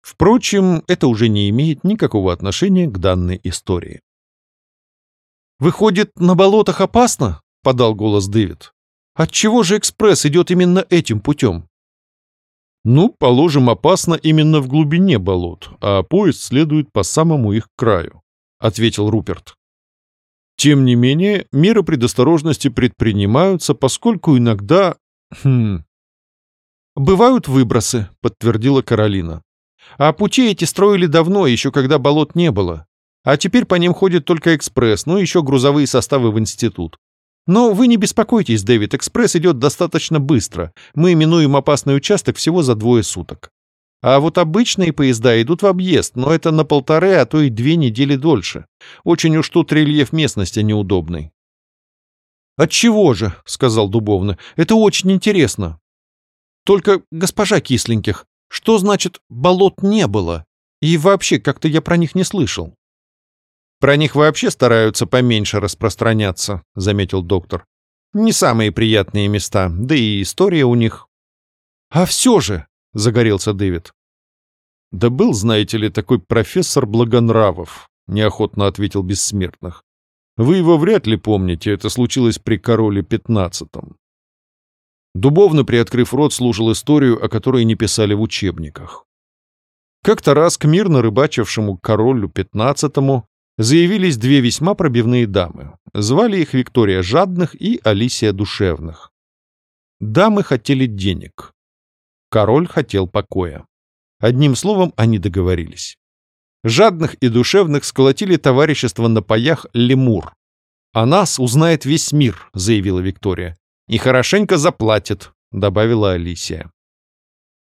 Впрочем, это уже не имеет никакого отношения к данной истории. «Выходит, на болотах опасно?» — подал голос Дэвид. «Отчего же экспресс идет именно этим путем?» Ну, положим, опасно именно в глубине болот, а поезд следует по самому их краю, ответил Руперт. Тем не менее, меры предосторожности предпринимаются, поскольку иногда... Хм... «Бывают выбросы», — подтвердила Каролина. «А пути эти строили давно, еще когда болот не было. А теперь по ним ходит только экспресс, ну и еще грузовые составы в институт. Но вы не беспокойтесь, Дэвид, экспресс идет достаточно быстро. Мы минуем опасный участок всего за двое суток. А вот обычные поезда идут в объезд, но это на полторы, а то и две недели дольше. Очень уж тут рельеф местности неудобный. «Отчего же?» — сказал Дубовна. «Это очень интересно. Только, госпожа Кисленьких, что значит «болот не было»? И вообще, как-то я про них не слышал». «Про них вообще стараются поменьше распространяться», — заметил доктор. «Не самые приятные места, да и история у них». «А все же», — загорелся Дэвид. «Да был, знаете ли, такой профессор Благонравов», — неохотно ответил Бессмертных. «Вы его вряд ли помните, это случилось при короле пятнадцатом». Дубовно, приоткрыв рот, слушал историю, о которой не писали в учебниках. Как-то раз к мирно рыбачившему королю пятнадцатому заявились две весьма пробивные дамы. Звали их Виктория Жадных и Алисия Душевных. Дамы хотели денег. Король хотел покоя. Одним словом, они договорились. Жадных и душевных сколотили товарищество на паях «Лемур». «О нас узнает весь мир», — заявила Виктория. «И хорошенько заплатит», — добавила Алисия.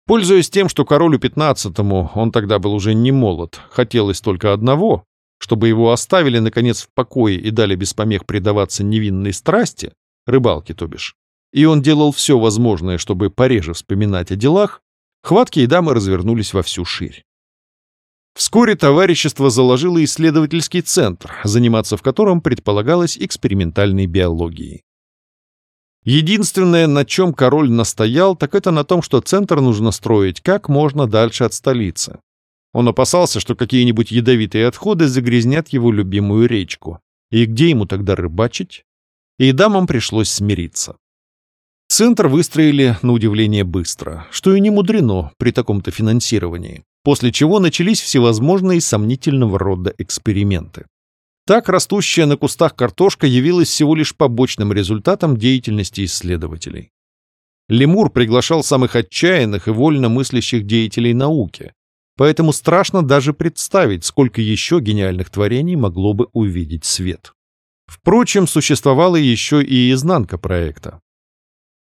Пользуясь тем, что королю пятнадцатому, он тогда был уже не молод, хотелось только одного чтобы его оставили, наконец, в покое и дали без помех предаваться невинной страсти, рыбалке, то бишь, и он делал все возможное, чтобы пореже вспоминать о делах, хваткие дамы развернулись во всю ширь. Вскоре товарищество заложило исследовательский центр, заниматься в котором предполагалось экспериментальной биологией. Единственное, на чем король настоял, так это на том, что центр нужно строить как можно дальше от столицы, он опасался, что какие-нибудь ядовитые отходы загрязнят его любимую речку. И где ему тогда рыбачить? И дамам пришлось смириться. Центр выстроили, на удивление, быстро, что и не мудрено при таком-то финансировании, после чего начались всевозможные сомнительного рода эксперименты. Так растущая на кустах картошка явилась всего лишь побочным результатом деятельности исследователей. Лемур приглашал самых отчаянных и вольно мыслящих деятелей науки, Поэтому страшно даже представить, сколько еще гениальных творений могло бы увидеть свет. Впрочем, существовала еще и изнанка проекта.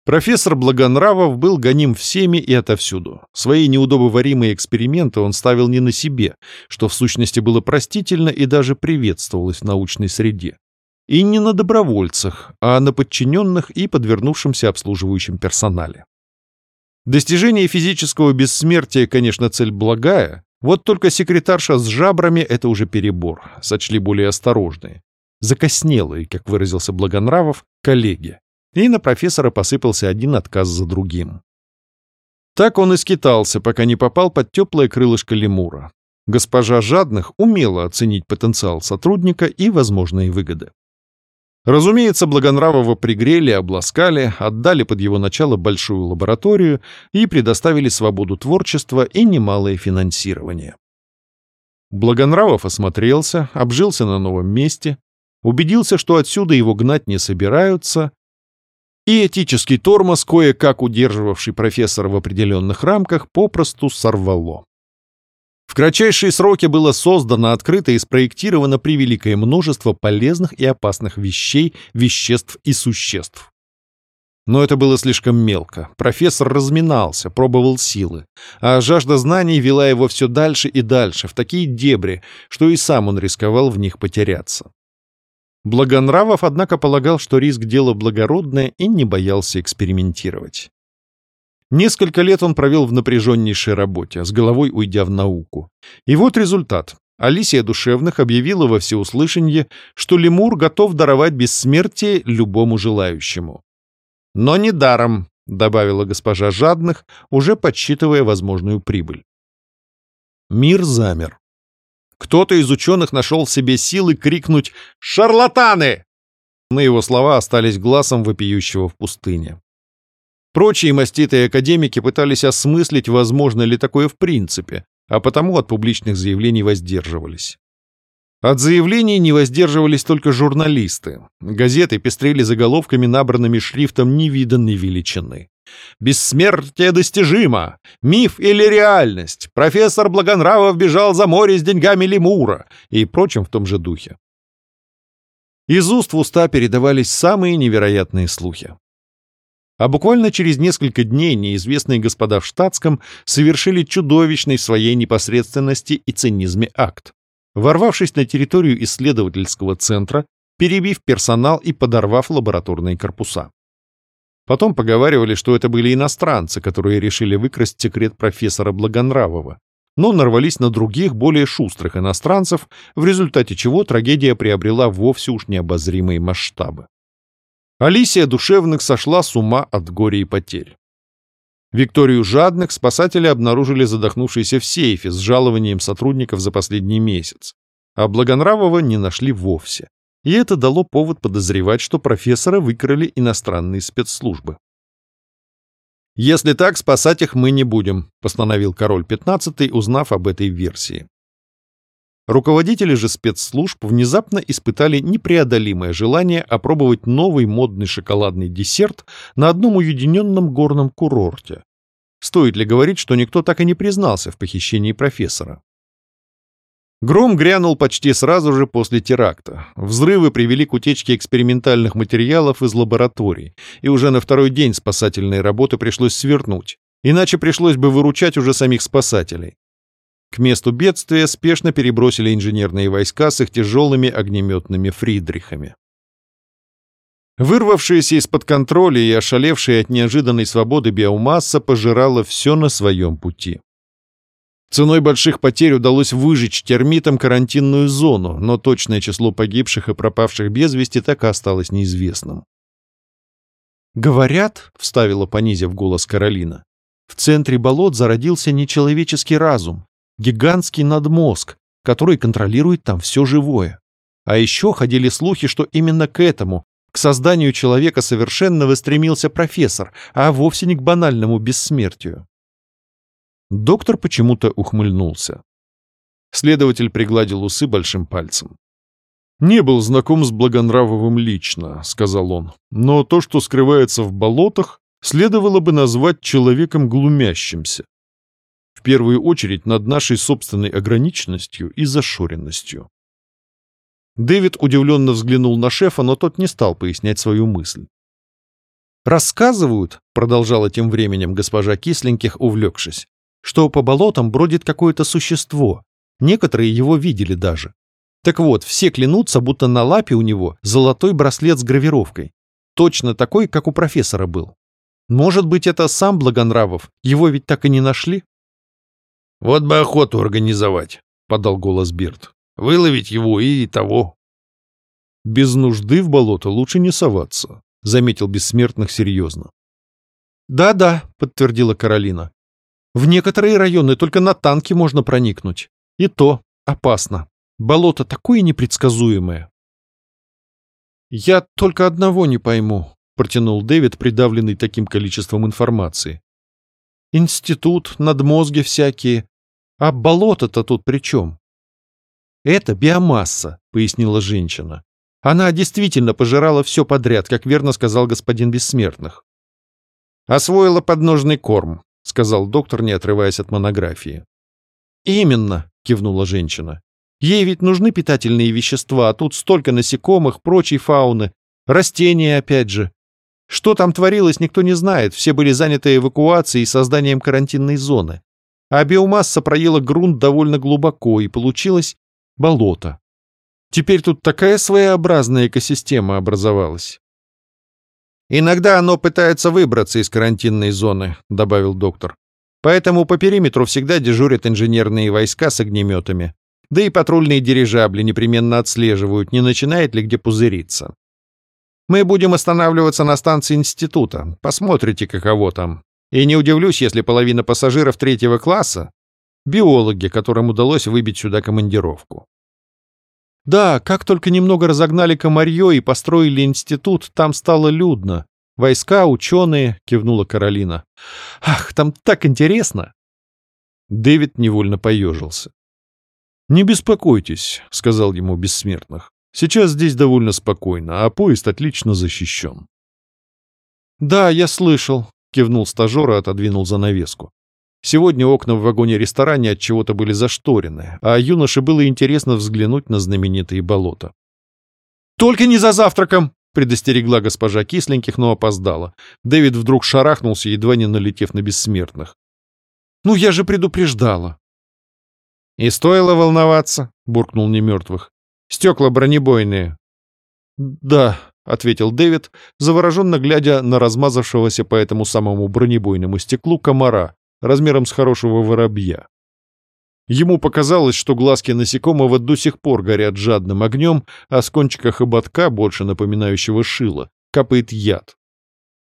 Профессор Благонравов был гоним всеми и отовсюду. Свои неудобоваримые эксперименты он ставил не на себе, что в сущности было простительно и даже приветствовалось в научной среде. И не на добровольцах, а на подчиненных и подвернувшемся обслуживающем персонале. Достижение физического бессмертия, конечно, цель благая, вот только секретарша с жабрами — это уже перебор, сочли более осторожные. Закоснелые, как выразился Благонравов, коллеги. И на профессора посыпался один отказ за другим. Так он и скитался, пока не попал под теплое крылышко лемура. Госпожа Жадных умела оценить потенциал сотрудника и возможные выгоды. Разумеется, Благонравова пригрели, обласкали, отдали под его начало большую лабораторию и предоставили свободу творчества и немалое финансирование. Благонравов осмотрелся, обжился на новом месте, убедился, что отсюда его гнать не собираются, и этический тормоз, кое-как удерживавший профессора в определенных рамках, попросту сорвало. В кратчайшие сроки было создано, открыто и спроектировано превеликое множество полезных и опасных вещей, веществ и существ. Но это было слишком мелко. Профессор разминался, пробовал силы. А жажда знаний вела его все дальше и дальше, в такие дебри, что и сам он рисковал в них потеряться. Благонравов, однако, полагал, что риск – дело благородное и не боялся экспериментировать. Несколько лет он провел в напряженнейшей работе, с головой уйдя в науку. И вот результат. Алисия Душевных объявила во всеуслышание, что лемур готов даровать бессмертие любому желающему. «Но не даром», — добавила госпожа Жадных, уже подсчитывая возможную прибыль. Мир замер. Кто-то из ученых нашел в себе силы крикнуть «Шарлатаны!». На его слова остались глазом вопиющего в пустыне. Прочие маститые академики пытались осмыслить, возможно ли такое в принципе, а потому от публичных заявлений воздерживались. От заявлений не воздерживались только журналисты. Газеты пестрели заголовками, набранными шрифтом невиданной величины. «Бессмертие достижимо! Миф или реальность? Профессор Благонравов бежал за море с деньгами лемура!» и прочим в том же духе. Из уст в уста передавались самые невероятные слухи. А буквально через несколько дней неизвестные господа в штатском совершили чудовищный в своей непосредственности и цинизме акт. Ворвавшись на территорию исследовательского центра, перебив персонал и подорвав лабораторные корпуса. Потом поговаривали, что это были иностранцы, которые решили выкрасть секрет профессора Благонравова, но нарвались на других, более шустрых иностранцев, в результате чего трагедия приобрела вовсе уж необозримые масштабы. Алисия Душевных сошла с ума от горя и потерь. Викторию Жадных спасатели обнаружили задохнувшейся в сейфе с жалованием сотрудников за последний месяц, а Благонравова не нашли вовсе. И это дало повод подозревать, что профессора выкрали иностранные спецслужбы. «Если так, спасать их мы не будем», — постановил король XV, узнав об этой версии. Руководители же спецслужб внезапно испытали непреодолимое желание опробовать новый модный шоколадный десерт на одном уединенном горном курорте. Стоит ли говорить, что никто так и не признался в похищении профессора? Гром грянул почти сразу же после теракта. Взрывы привели к утечке экспериментальных материалов из лабораторий, и уже на второй день спасательные работы пришлось свернуть. Иначе пришлось бы выручать уже самих спасателей. К месту бедствия спешно перебросили инженерные войска с их тяжелыми огнеметными фридрихами. Вырвавшаяся из-под контроля и ошалевшая от неожиданной свободы биомасса пожирала все на своем пути. Ценой больших потерь удалось выжечь термитом карантинную зону, но точное число погибших и пропавших без вести так и осталось неизвестным. «Говорят», — вставила понизив голос Каролина, — «в центре болот зародился нечеловеческий разум, гигантский надмозг, который контролирует там все живое. А еще ходили слухи, что именно к этому, к созданию человека совершенного стремился профессор, а вовсе не к банальному бессмертию. Доктор почему-то ухмыльнулся. Следователь пригладил усы большим пальцем. «Не был знаком с Благонравовым лично», — сказал он, «но то, что скрывается в болотах, следовало бы назвать человеком глумящимся в первую очередь над нашей собственной ограниченностью и зашоренностью. Дэвид удивленно взглянул на шефа, но тот не стал пояснять свою мысль. «Рассказывают», — продолжала тем временем госпожа Кисленьких, увлекшись, «что по болотам бродит какое-то существо. Некоторые его видели даже. Так вот, все клянутся, будто на лапе у него золотой браслет с гравировкой. Точно такой, как у профессора был. Может быть, это сам Благонравов, его ведь так и не нашли?» «Вот бы охоту организовать», — подал голос Бирд. «Выловить его и того». «Без нужды в болото лучше не соваться», — заметил Бессмертных серьезно. «Да-да», — подтвердила Каролина. «В некоторые районы только на танке можно проникнуть. И то опасно. Болото такое непредсказуемое». «Я только одного не пойму», — протянул Дэвид, придавленный таким количеством информации. «Институт, надмозги всякие. А болото-то тут при чем?» «Это биомасса», — пояснила женщина. «Она действительно пожирала все подряд, как верно сказал господин Бессмертных». «Освоила подножный корм», — сказал доктор, не отрываясь от монографии. «Именно», — кивнула женщина. «Ей ведь нужны питательные вещества, а тут столько насекомых, прочей фауны, растения опять же. Что там творилось, никто не знает, все были заняты эвакуацией и созданием карантинной зоны. А биомасса проела грунт довольно глубоко, и получилось болото. Теперь тут такая своеобразная экосистема образовалась. «Иногда оно пытается выбраться из карантинной зоны», — добавил доктор. «Поэтому по периметру всегда дежурят инженерные войска с огнеметами. Да и патрульные дирижабли непременно отслеживают, не начинает ли где пузыриться. Мы будем останавливаться на станции института. Посмотрите, каково там. И не удивлюсь, если половина пассажиров третьего класса — биологи, которым удалось выбить сюда командировку. Да, как только немного разогнали комарье и построили институт, там стало людно. Войска, ученые, кивнула Каролина. Ах, там так интересно. Дэвид невольно поежился. «Не беспокойтесь», — сказал ему Бессмертных. «Сейчас здесь довольно спокойно, а поезд отлично защищен». «Да, я слышал», — кивнул стажер и отодвинул занавеску. Сегодня окна в вагоне-ресторане от чего-то были зашторены, а юноше было интересно взглянуть на знаменитые болота. «Только не за завтраком!» — предостерегла госпожа Кисленьких, но опоздала. Дэвид вдруг шарахнулся, едва не налетев на бессмертных. «Ну, я же предупреждала!» «И стоило волноваться», — буркнул немертвых. «Стекла бронебойные». «Да», — ответил Дэвид, завороженно глядя на размазавшегося по этому самому бронебойному стеклу комара, размером с хорошего воробья. Ему показалось, что глазки насекомого до сих пор горят жадным огнем, а с кончика хоботка, больше напоминающего шило, капает яд.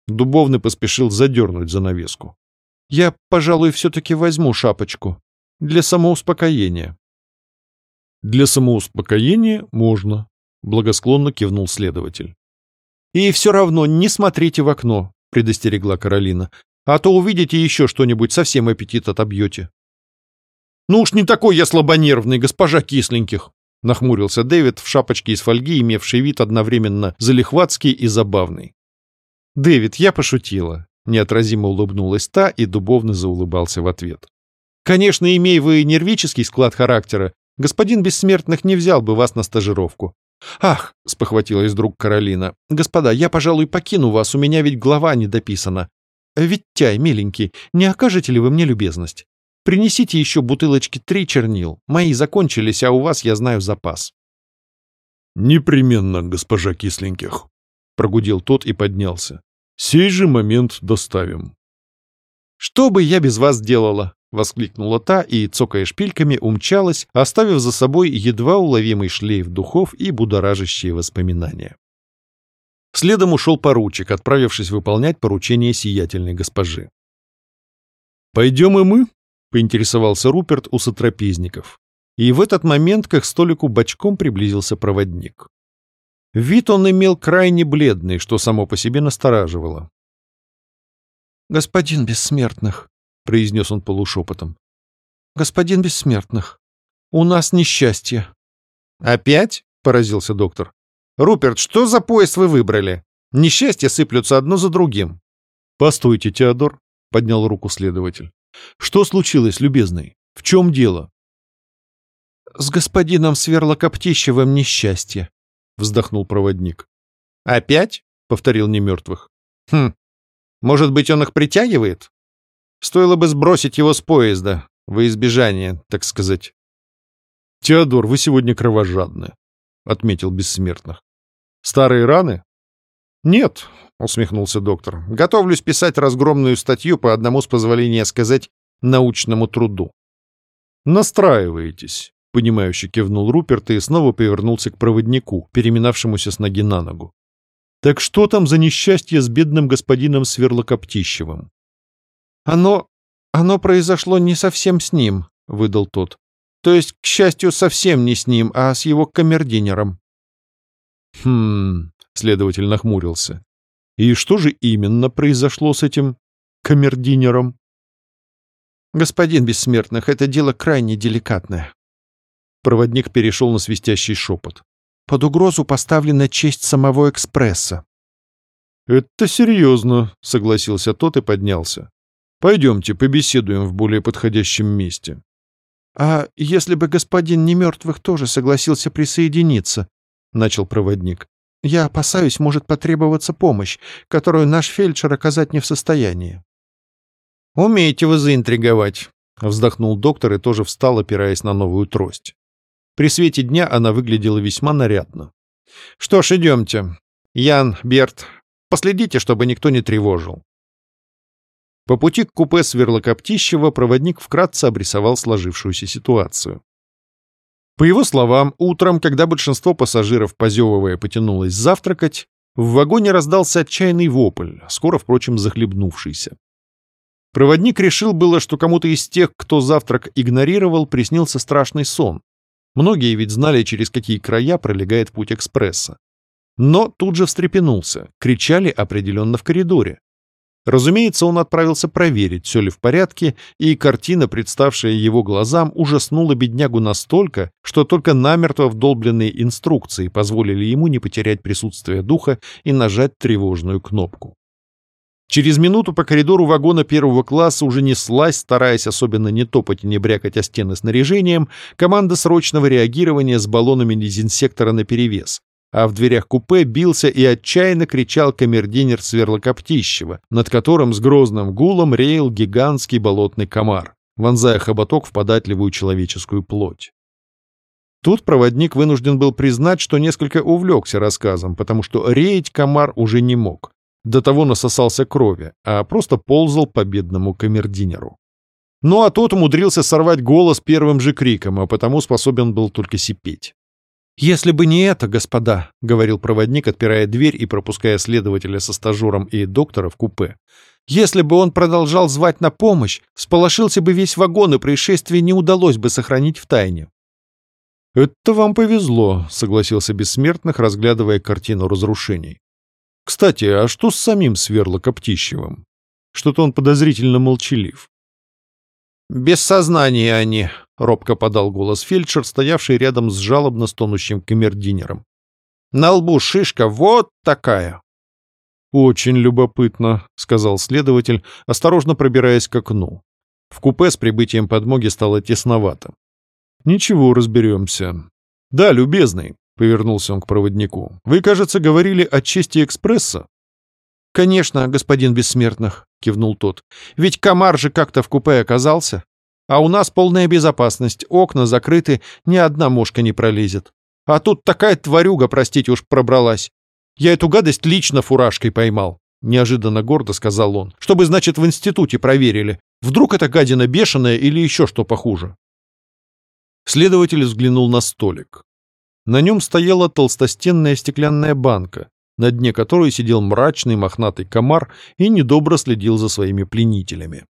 Дубовный поспешил задернуть занавеску. «Я, пожалуй, все-таки возьму шапочку. Для самоуспокоения». «Для самоуспокоения можно», — благосклонно кивнул следователь. «И все равно не смотрите в окно», — предостерегла Каролина. А то увидите еще что-нибудь, совсем аппетит отобьете. «Ну уж не такой я слабонервный, госпожа Кисленьких!» — нахмурился Дэвид в шапочке из фольги, имевший вид одновременно залихватский и забавный. «Дэвид, я пошутила», — неотразимо улыбнулась та, и Дубовный заулыбался в ответ. «Конечно, имея вы нервический склад характера, господин Бессмертных не взял бы вас на стажировку. «Ах!» — спохватилась вдруг Каролина. «Господа, я, пожалуй, покину вас, у меня ведь глава не дописана. «Виттяй, миленький, не окажете ли вы мне любезность? Принесите еще бутылочки три чернил. Мои закончились, а у вас, я знаю, запас». «Непременно, госпожа Кисленьких», — прогудел тот и поднялся. «Сей же момент доставим». «Что бы я без вас делала?» — воскликнула та и, цокая шпильками, умчалась, оставив за собой едва уловимый шлейф духов и будоражащие воспоминания. Следом ушел поручик, отправившись выполнять поручение сиятельной госпожи. «Пойдем и мы?» — поинтересовался Руперт у сотрапезников. И в этот момент к их столику бочком приблизился проводник. Вид он имел крайне бледный, что само по себе настораживало. «Господин Бессмертных», — произнес он полушепотом, — «господин Бессмертных, у нас несчастье». «Опять?» — поразился доктор. «Руперт, что за поезд вы выбрали? Несчастья сыплются одно за другим». «Постойте, Теодор», — поднял руку следователь. «Что случилось, любезный? В чем дело?» «С господином Сверлокоптищевым несчастье», — вздохнул проводник. «Опять?» — повторил немертвых. «Хм, может быть, он их притягивает? Стоило бы сбросить его с поезда, во избежание, так сказать». «Теодор, вы сегодня кровожадны», — отметил Бессмертных. «Старые раны?» «Нет», — усмехнулся доктор. «Готовлюсь писать разгромную статью по одному, с позволения сказать, научному труду». «Настраиваетесь», — понимающе кивнул Руперт и снова повернулся к проводнику, переминавшемуся с ноги на ногу. «Так что там за несчастье с бедным господином Сверлокоптищевым?» «Оно... оно произошло не совсем с ним», — выдал тот. То есть, к счастью, совсем не с ним, а с его камердинером. Хм, Следователь нахмурился. И что же именно произошло с этим камердинером? Господин Бессмертных, это дело крайне деликатное. Проводник перешел на свистящий шепот. Под угрозу поставлена честь самого экспресса. «Это серьезно», — согласился тот и поднялся. «Пойдемте, побеседуем в более подходящем месте». «А если бы господин Немертвых тоже согласился присоединиться?» — начал проводник. «Я опасаюсь, может потребоваться помощь, которую наш фельдшер оказать не в состоянии». «Умеете вы заинтриговать», — вздохнул доктор и тоже встал, опираясь на новую трость. При свете дня она выглядела весьма нарядно. «Что ж, идемте. Ян, Берт, последите, чтобы никто не тревожил». По пути к купе Сверлокоптищева проводник вкратце обрисовал сложившуюся ситуацию. По его словам, утром, когда большинство пассажиров, позевывая, потянулось завтракать, в вагоне раздался отчаянный вопль, скоро, впрочем, захлебнувшийся. Проводник решил было, что кому-то из тех, кто завтрак игнорировал, приснился страшный сон. Многие ведь знали, через какие края пролегает путь экспресса. Но тут же встрепенулся, кричали определенно в коридоре. Разумеется, он отправился проверить, все ли в порядке, и картина, представшая его глазам, ужаснула беднягу настолько, что только намертво вдолбленные инструкции позволили ему не потерять присутствие духа и нажать тревожную кнопку. Через минуту по коридору вагона первого класса уже неслась, стараясь особенно не топать и не брякать о стены снаряжением, команда срочного реагирования с баллонами дезинсектора наперевес, а в дверях купе бился и отчаянно кричал камердинер Сверлокоптищева, над которым с грозным гулом реял гигантский болотный комар, вонзая хоботок в податливую человеческую плоть. Тут проводник вынужден был признать, что несколько увлекся рассказом, потому что реять комар уже не мог. До того насосался крови, а просто ползал по бедному камердинеру. Ну а тот умудрился сорвать голос первым же криком, а потому способен был только сипеть. «Если бы не это, господа», — говорил проводник, отпирая дверь и пропуская следователя со стажером и доктора в купе, «если бы он продолжал звать на помощь, сполошился бы весь вагон, и происшествие не удалось бы сохранить в тайне». «Это вам повезло», — согласился Бессмертных, разглядывая картину разрушений. «Кстати, а что с самим Сверлокоптищевым? Что-то он подозрительно молчалив». «Без сознания они», — робко подал голос фельдшер, стоявший рядом с жалобно стонущим камердинером. «На лбу шишка вот такая». «Очень любопытно», — сказал следователь, осторожно пробираясь к окну. В купе с прибытием подмоги стало тесновато. «Ничего, разберемся. Да, любезный», — повернулся он к проводнику. «Вы, кажется, говорили о чести экспресса?» «Конечно, господин Бессмертных», — кивнул тот. «Ведь комар же как-то в купе оказался. А у нас полная безопасность, окна закрыты, ни одна мошка не пролезет. А тут такая тварюга, простите уж, пробралась. Я эту гадость лично фуражкой поймал», — неожиданно гордо сказал он. «Чтобы, значит, в институте проверили. Вдруг эта гадина бешеная или еще что похуже». Следователь взглянул на столик. На нем стояла толстостенная стеклянная банка, на дне которой сидел мрачный мохнатый комар и недобро следил за своими пленителями.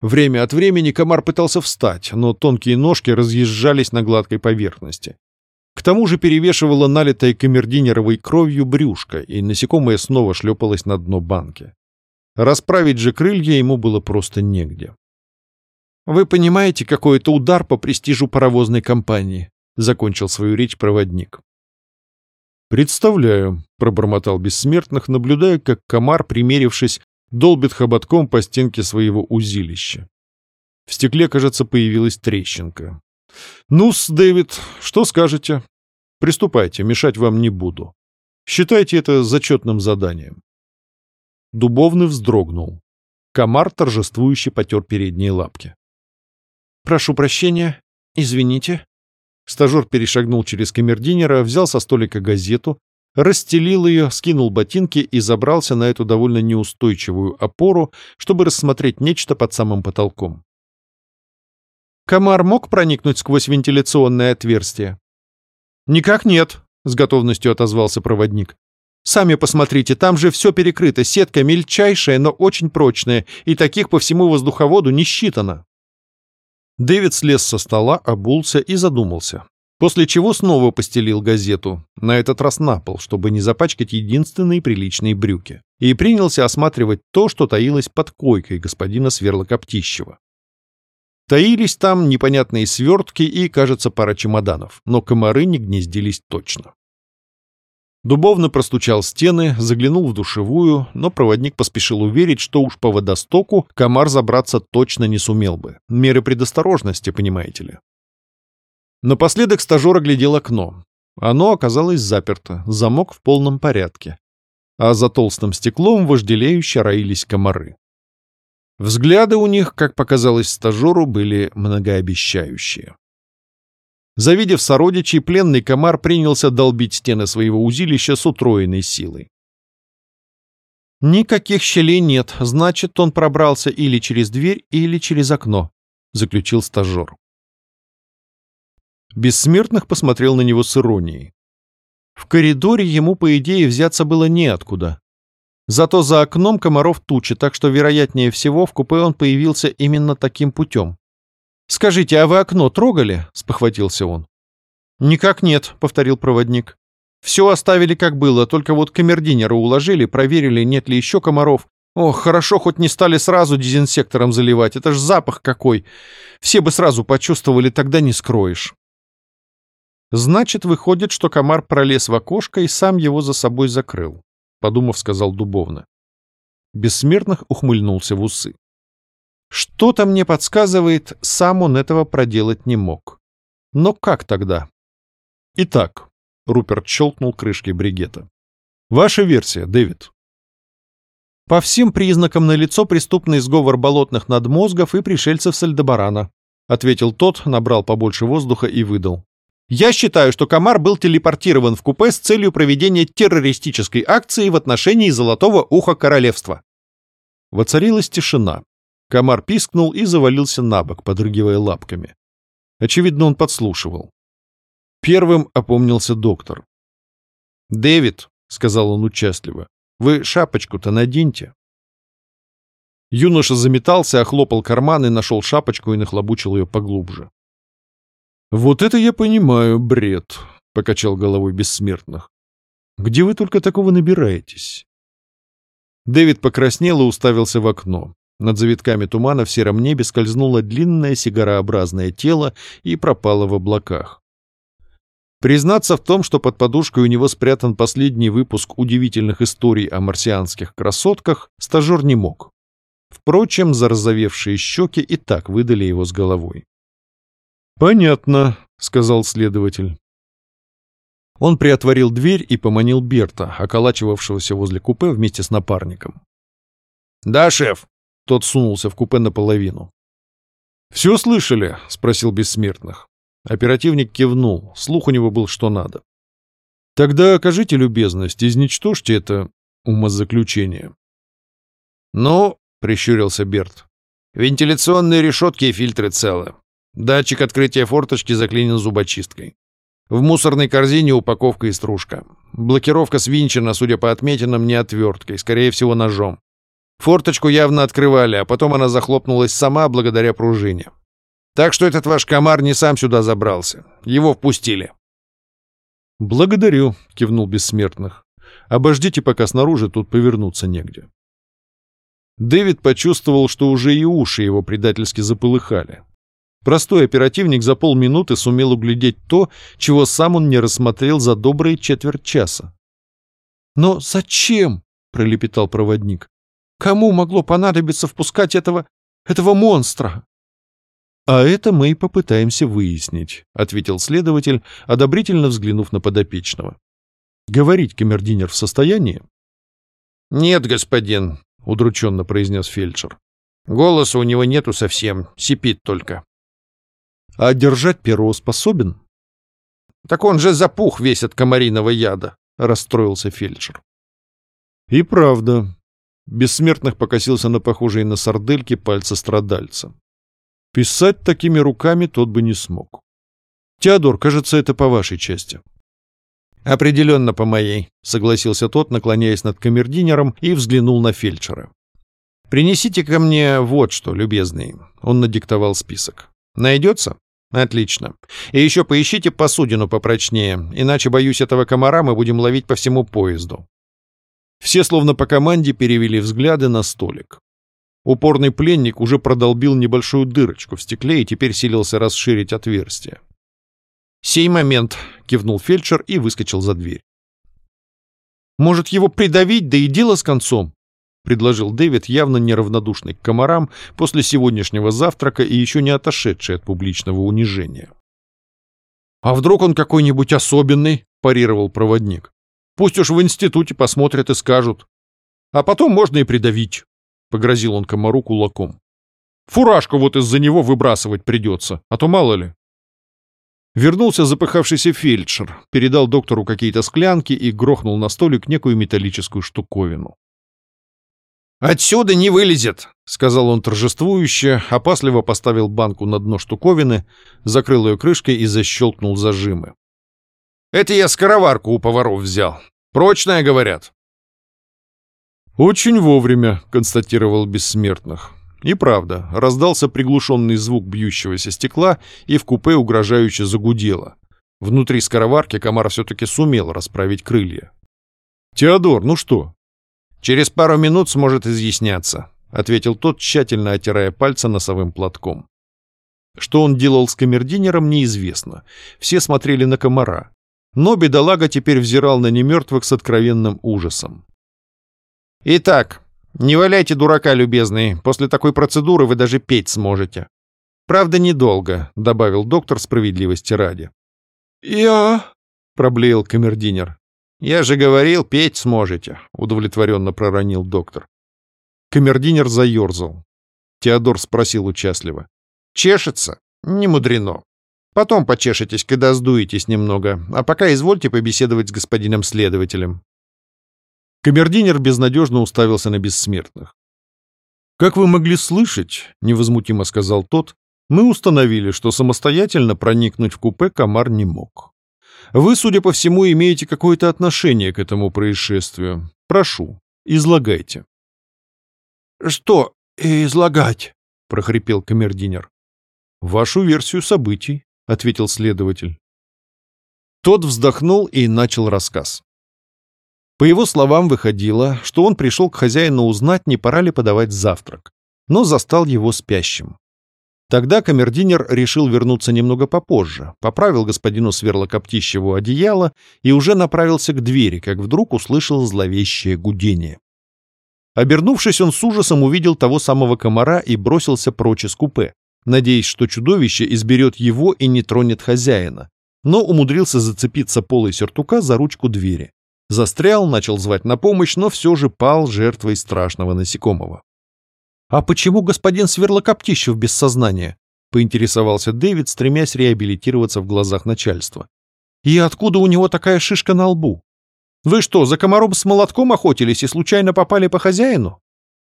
Время от времени комар пытался встать, но тонкие ножки разъезжались на гладкой поверхности. К тому же перевешивала налитая камердинеровой кровью брюшко, и насекомое снова шлепалось на дно банки. Расправить же крылья ему было просто негде. «Вы понимаете, какой это удар по престижу паровозной компании?» — закончил свою речь проводник. «Представляю», — пробормотал Бессмертных, наблюдая, как комар, примерившись, долбит хоботком по стенке своего узилища. В стекле, кажется, появилась трещинка. «Ну-с, Дэвид, что скажете? Приступайте, мешать вам не буду. Считайте это зачетным заданием». Дубовный вздрогнул. Комар торжествующе потер передние лапки. «Прошу прощения, извините». Стажер перешагнул через камердинера, взял со столика газету, расстелил ее, скинул ботинки и забрался на эту довольно неустойчивую опору, чтобы рассмотреть нечто под самым потолком. Комар мог проникнуть сквозь вентиляционное отверстие? «Никак нет», — с готовностью отозвался проводник. «Сами посмотрите, там же все перекрыто, сетка мельчайшая, но очень прочная, и таких по всему воздуховоду не считано». Дэвид слез со стола, обулся и задумался. После чего снова постелил газету, на этот раз на пол, чтобы не запачкать единственные приличные брюки, и принялся осматривать то, что таилось под койкой господина Сверлокоптищева. Таились там непонятные свертки и, кажется, пара чемоданов, но комары не гнездились точно. Дубовно простучал стены, заглянул в душевую, но проводник поспешил уверить, что уж по водостоку комар забраться точно не сумел бы. Меры предосторожности, понимаете ли. Напоследок стажер оглядел окно. Оно оказалось заперто, замок в полном порядке. А за толстым стеклом вожделеюще роились комары. Взгляды у них, как показалось стажеру, были многообещающие. Завидев сородичей, пленный комар принялся долбить стены своего узилища с утроенной силой. «Никаких щелей нет, значит, он пробрался или через дверь, или через окно», — заключил стажер. Бессмертных посмотрел на него с иронией. В коридоре ему, по идее, взяться было неоткуда. Зато за окном комаров тучи, так что, вероятнее всего, в купе он появился именно таким путем. «Скажите, а вы окно трогали?» — спохватился он. «Никак нет», — повторил проводник. «Все оставили как было, только вот камердинера уложили, проверили, нет ли еще комаров. Ох, хорошо, хоть не стали сразу дезинсектором заливать, это ж запах какой. Все бы сразу почувствовали, тогда не скроешь». «Значит, выходит, что комар пролез в окошко и сам его за собой закрыл», — подумав, сказал Дубовно. Бессмертных ухмыльнулся в усы. Что-то мне подсказывает, сам он этого проделать не мог. Но как тогда? Итак, Руперт щелкнул крышкой бригета. Ваша версия, Дэвид. По всем признакам налицо преступный сговор болотных надмозгов и пришельцев с Альдебарана, ответил тот, набрал побольше воздуха и выдал. Я считаю, что комар был телепортирован в купе с целью проведения террористической акции в отношении Золотого Уха Королевства. Воцарилась тишина. Комар пискнул и завалился на бок, подрыгивая лапками. Очевидно, он подслушивал. Первым опомнился доктор. «Дэвид», — сказал он участливо, — «вы шапочку-то наденьте». Юноша заметался, охлопал карман и нашел шапочку и нахлобучил ее поглубже. «Вот это я понимаю, бред», — покачал головой бессмертных. «Где вы только такого набираетесь?» Дэвид покраснел и уставился в окно. Над завитками тумана в сером небе скользнуло длинное сигарообразное тело и пропало в облаках. Признаться в том, что под подушкой у него спрятан последний выпуск удивительных историй о марсианских красотках, стажер не мог. Впрочем, зарозовевшие щеки и так выдали его с головой. «Понятно», — сказал следователь. Он приотворил дверь и поманил Берта, околачивавшегося возле купе вместе с напарником. «Да, шеф», тот сунулся в купе наполовину. «Все слышали?» — спросил Бессмертных. Оперативник кивнул, слух у него был что надо. «Тогда окажите любезность, изничтожьте это умозаключение». «Ну», — прищурился Берт, — «вентиляционные решетки и фильтры целы. Датчик открытия форточки заклинен зубочисткой. В мусорной корзине упаковка и стружка. Блокировка свинчена, судя по отметинам, не отверткой, скорее всего, ножом. Форточку явно открывали, а потом она захлопнулась сама благодаря пружине. Так что этот ваш комар не сам сюда забрался. Его впустили. «Благодарю», — кивнул Бессмертных. «Обождите, пока снаружи тут повернуться негде». Дэвид почувствовал, что уже и уши его предательски заполыхали. Простой оперативник за полминуты сумел углядеть то, чего сам он не рассмотрел за добрые четверть часа. «Но зачем?» — пролепетал проводник. Кому могло понадобиться впускать этого... этого монстра?» «А это мы и попытаемся выяснить», — ответил следователь, одобрительно взглянув на подопечного. «Говорить камердинер в состоянии?» «Нет, господин», — удрученно произнес фельдшер. «Голоса у него нету совсем, сипит только». «А держать перо способен?» «Так он же запух весь от комариного яда», — расстроился фельдшер. «И правда», Бессмертных покосился на похожие на сардельки пальцы страдальца. Писать такими руками тот бы не смог. Теодор, кажется, это по вашей части. Определенно по моей, согласился тот, наклоняясь над камердинером и взглянул на фельдшера. Принесите ко мне вот что, любезный. Он надиктовал список. Найдется? Отлично. И еще поищите посудину попрочнее, иначе, боюсь, этого комара мы будем ловить по всему поезду. Все словно по команде перевели взгляды на столик. Упорный пленник уже продолбил небольшую дырочку в стекле и теперь силился расширить отверстие. «Сей момент!» — кивнул фельдшер и выскочил за дверь. «Может, его придавить, да и дело с концом?» — предложил Дэвид, явно неравнодушный к комарам после сегодняшнего завтрака и еще не отошедший от публичного унижения. «А вдруг он какой-нибудь особенный?» — парировал проводник. «Пусть уж в институте посмотрят и скажут. А потом можно и придавить», — погрозил он комару кулаком. «Фуражку вот из-за него выбрасывать придется, а то мало ли». Вернулся запыхавшийся фельдшер, передал доктору какие-то склянки и грохнул на столик некую металлическую штуковину. «Отсюда не вылезет», — сказал он торжествующе, опасливо поставил банку на дно штуковины, закрыл ее крышкой и защелкнул зажимы. «Это я скороварку у поваров взял. Прочная, говорят». «Очень вовремя», — констатировал Бессмертных. И правда, раздался приглушенный звук бьющегося стекла, и в купе угрожающе загудело. Внутри скороварки комар все-таки сумел расправить крылья. «Теодор, ну что, «Через пару минут сможет изъясняться», — ответил тот, тщательно отирая пальцы носовым платком. Что он делал с камердинером, неизвестно. Все смотрели на комара. Но бедолага теперь взирал на немертвых с откровенным ужасом. «Итак, не валяйте дурака, любезный. После такой процедуры вы даже петь сможете. Правда, недолго», — добавил доктор справедливости ради. «Я...» — проблеял камердинер. «Я же говорил, петь сможете», — удовлетворенно проронил доктор. Камердинер заерзал. Теодор спросил участливо. «Чешется? Не мудрено. Потом почешетесь, когда сдуетесь немного, а пока извольте побеседовать с господином следователем». Камердинер безнадежно уставился на бессмертных. «Как вы могли слышать, — невозмутимо сказал тот, — мы установили, что самостоятельно проникнуть в купе комар не мог. Вы, судя по всему, имеете какое-то отношение к этому происшествию. Прошу, излагайте». «Что излагать?» — прохрипел камердинер. «Вашу версию событий», — ответил следователь. Тот вздохнул и начал рассказ. По его словам, выходило, что он пришел к хозяину узнать, не пора ли подавать завтрак, но застал его спящим. Тогда камердинер решил вернуться немного попозже, поправил господину Сверлокоптищеву одеяло и уже направился к двери, как вдруг услышал зловещее гудение. Обернувшись, он с ужасом увидел того самого комара и бросился прочь из купе, надеясь, что чудовище изберет его и не тронет хозяина, но умудрился зацепиться полой сюртука за ручку двери. Застрял, начал звать на помощь, но все же пал жертвой страшного насекомого. «А почему господин Сверлокоптищев без сознания?» — поинтересовался Дэвид, стремясь реабилитироваться в глазах начальства. «И откуда у него такая шишка на лбу? Вы что, за комаром с молотком охотились и случайно попали по хозяину?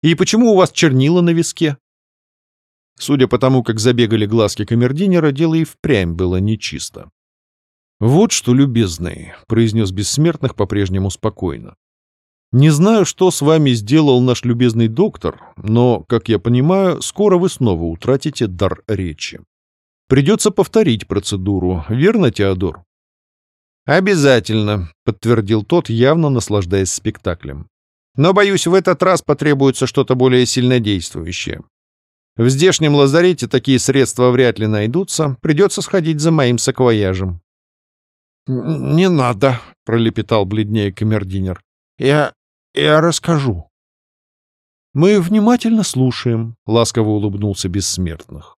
И почему у вас чернила на виске?» Судя по тому, как забегали глазки камердинера, дело и впрямь было нечисто. «Вот что, любезный», — произнес Бессмертных по-прежнему спокойно. Не знаю, что с вами сделал наш любезный доктор, но, как я понимаю, скоро вы снова утратите дар речи. Придется повторить процедуру, верно, Теодор? «Обязательно», — подтвердил тот, явно наслаждаясь спектаклем. «Но, боюсь, в этот раз потребуется что-то более сильнодействующее. В здешнем лазарете такие средства вряд ли найдутся, придется сходить за моим саквояжем». «Не надо», — пролепетал бледнее камердинер. «Я я расскажу». «Мы внимательно слушаем», — ласково улыбнулся Бессмертных.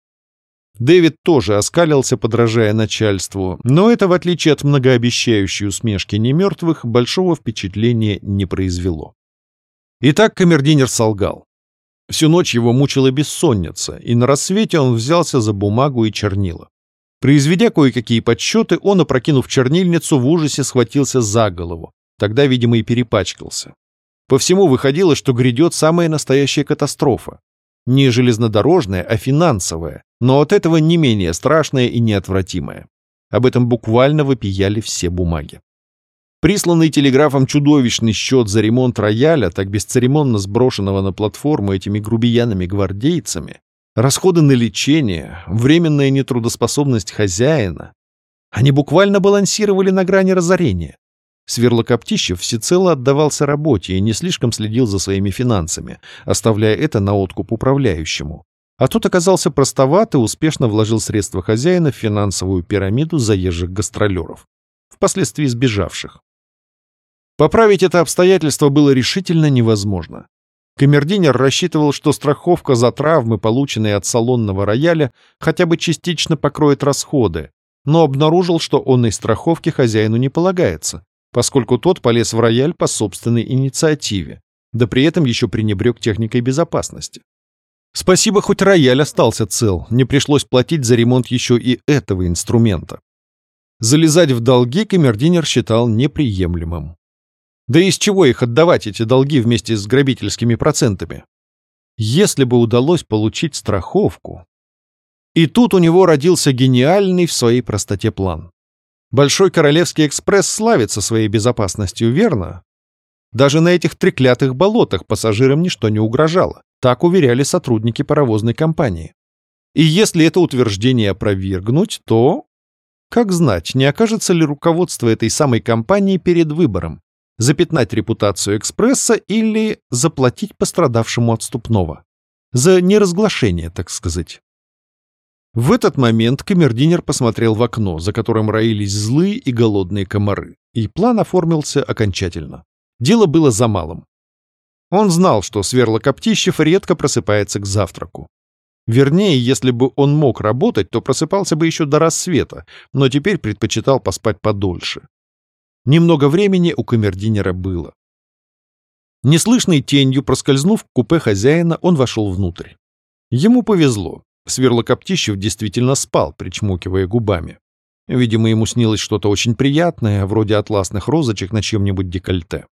Дэвид тоже оскалился, подражая начальству, но это, в отличие от многообещающей усмешки немертвых, большого впечатления не произвело. Итак, камердинер солгал. Всю ночь его мучила бессонница, и на рассвете он взялся за бумагу и чернила. Произведя кое-какие подсчеты, он, опрокинув чернильницу, в ужасе схватился за голову. Тогда, видимо, и перепачкался. По всему выходило, что грядет самая настоящая катастрофа. Не железнодорожная, а финансовая, но от этого не менее страшная и неотвратимая. Об этом буквально вопияли все бумаги. Присланный телеграфом чудовищный счет за ремонт рояля, так бесцеремонно сброшенного на платформу этими грубиянами-гвардейцами, расходы на лечение, временная нетрудоспособность хозяина. Они буквально балансировали на грани разорения. Сверлокоптищев всецело отдавался работе и не слишком следил за своими финансами, оставляя это на откуп управляющему. А тот оказался простоват и успешно вложил средства хозяина в финансовую пирамиду заезжих гастролеров, впоследствии сбежавших. Поправить это обстоятельство было решительно невозможно. Камердинер рассчитывал, что страховка за травмы, полученные от салонного рояля, хотя бы частично покроет расходы, но обнаружил, что он и страховки хозяину не полагается, поскольку тот полез в рояль по собственной инициативе, да при этом еще пренебрег техникой безопасности. Спасибо, хоть рояль остался цел, не пришлось платить за ремонт еще и этого инструмента. Залезать в долги камердинер считал неприемлемым. Да из чего их отдавать, эти долги, вместе с грабительскими процентами? Если бы удалось получить страховку... И тут у него родился гениальный в своей простоте план. Большой Королевский экспресс славится своей безопасностью, верно? Даже на этих треклятых болотах пассажирам ничто не угрожало. Так уверяли сотрудники паровозной компании. И если это утверждение опровергнуть, то... Как знать, не окажется ли руководство этой самой компании перед выбором? Запятнать репутацию экспресса или заплатить пострадавшему отступного. За неразглашение, так сказать. В этот момент камердинер посмотрел в окно, за которым роились злые и голодные комары, и план оформился окончательно. Дело было за малым. Он знал, что Сверлокоптищев редко просыпается к завтраку. Вернее, если бы он мог работать, то просыпался бы еще до рассвета, но теперь предпочитал поспать подольше. Немного времени у камердинера было. Неслышной тенью, проскользнув в купе хозяина, он вошел внутрь. Ему повезло. Сверлокоптищев действительно спал, причмокивая губами. Видимо, ему снилось что-то очень приятное, вроде атласных розочек на чьем-нибудь декольте.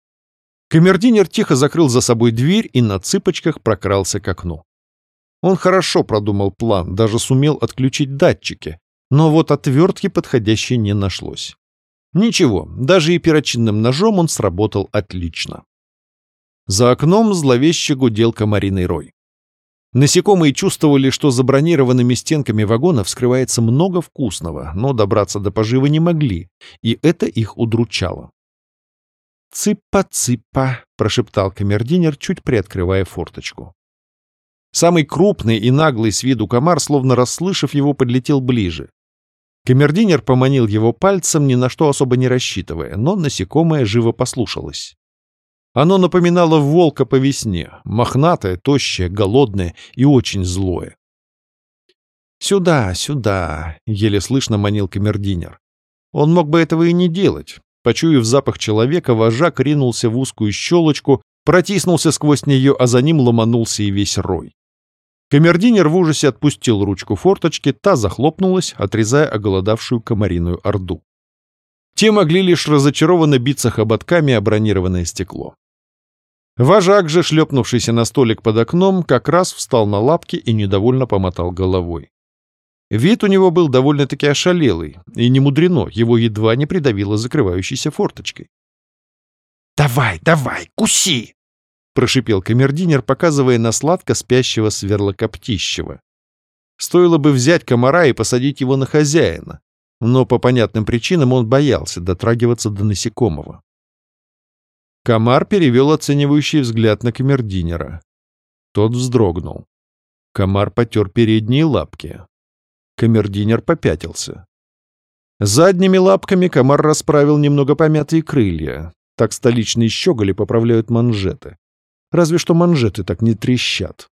Камердинер тихо закрыл за собой дверь и на цыпочках прокрался к окну. Он хорошо продумал план, даже сумел отключить датчики, но вот отвертки подходящей не нашлось. Ничего, даже и перочинным ножом он сработал отлично. За окном зловеще гудел комариный рой. Насекомые чувствовали, что за бронированными стенками вагонов скрывается много вкусного, но добраться до поживы не могли, и это их удручало. «Цыпа-цыпа», — прошептал камердинер, чуть приоткрывая форточку. Самый крупный и наглый с виду комар, словно расслышав его, подлетел ближе. Камердинер поманил его пальцем, ни на что особо не рассчитывая, но насекомое живо послушалось. Оно напоминало волка по весне, мохнатое, тощее, голодное и очень злое. «Сюда, сюда», — еле слышно манил камердинер. Он мог бы этого и не делать. Почуяв запах человека, вожак ринулся в узкую щелочку, протиснулся сквозь нее, а за ним ломанулся и весь рой. Камердинер в ужасе отпустил ручку форточки, та захлопнулась, отрезая оголодавшую комариную орду. Те могли лишь разочарованно биться хоботками о бронированное стекло. Вожак же, шлепнувшийся на столик под окном, как раз встал на лапки и недовольно помотал головой. Вид у него был довольно-таки ошалелый, и не мудрено, его едва не придавило закрывающейся форточкой. «Давай, давай, куси!» Прошипел камердинер, показывая на сладко спящего сверлокоптищего. Стоило бы взять комара и посадить его на хозяина, но по понятным причинам он боялся дотрагиваться до насекомого. Комар перевел оценивающий взгляд на камердинера. Тот вздрогнул. Комар потер передние лапки. Камердинер попятился. Задними лапками комар расправил немного помятые крылья. Так столичные щеголи поправляют манжеты. Разве что манжеты так не трещат.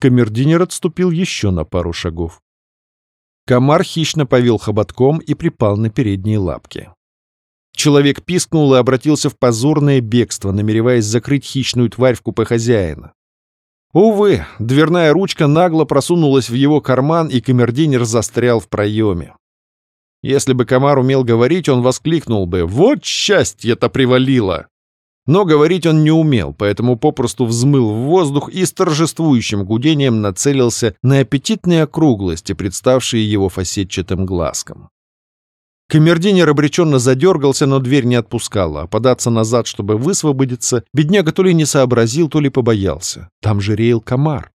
Камердинер отступил еще на пару шагов. Комар хищно повел хоботком и припал на передние лапки. Человек пискнул и обратился в позорное бегство, намереваясь закрыть хищную тварь в купе хозяина. Увы, дверная ручка нагло просунулась в его карман, и камердинер застрял в проеме. Если бы комар умел говорить, он воскликнул бы «Вот счастье-то привалило!» Но говорить он не умел, поэтому попросту взмыл в воздух и с торжествующим гудением нацелился на аппетитные округлости, представшие его фасетчатым глазком. Камердинер обреченно задергался, но дверь не отпускала, а податься назад, чтобы высвободиться, бедняга то ли не сообразил, то ли побоялся. Там же реял комар.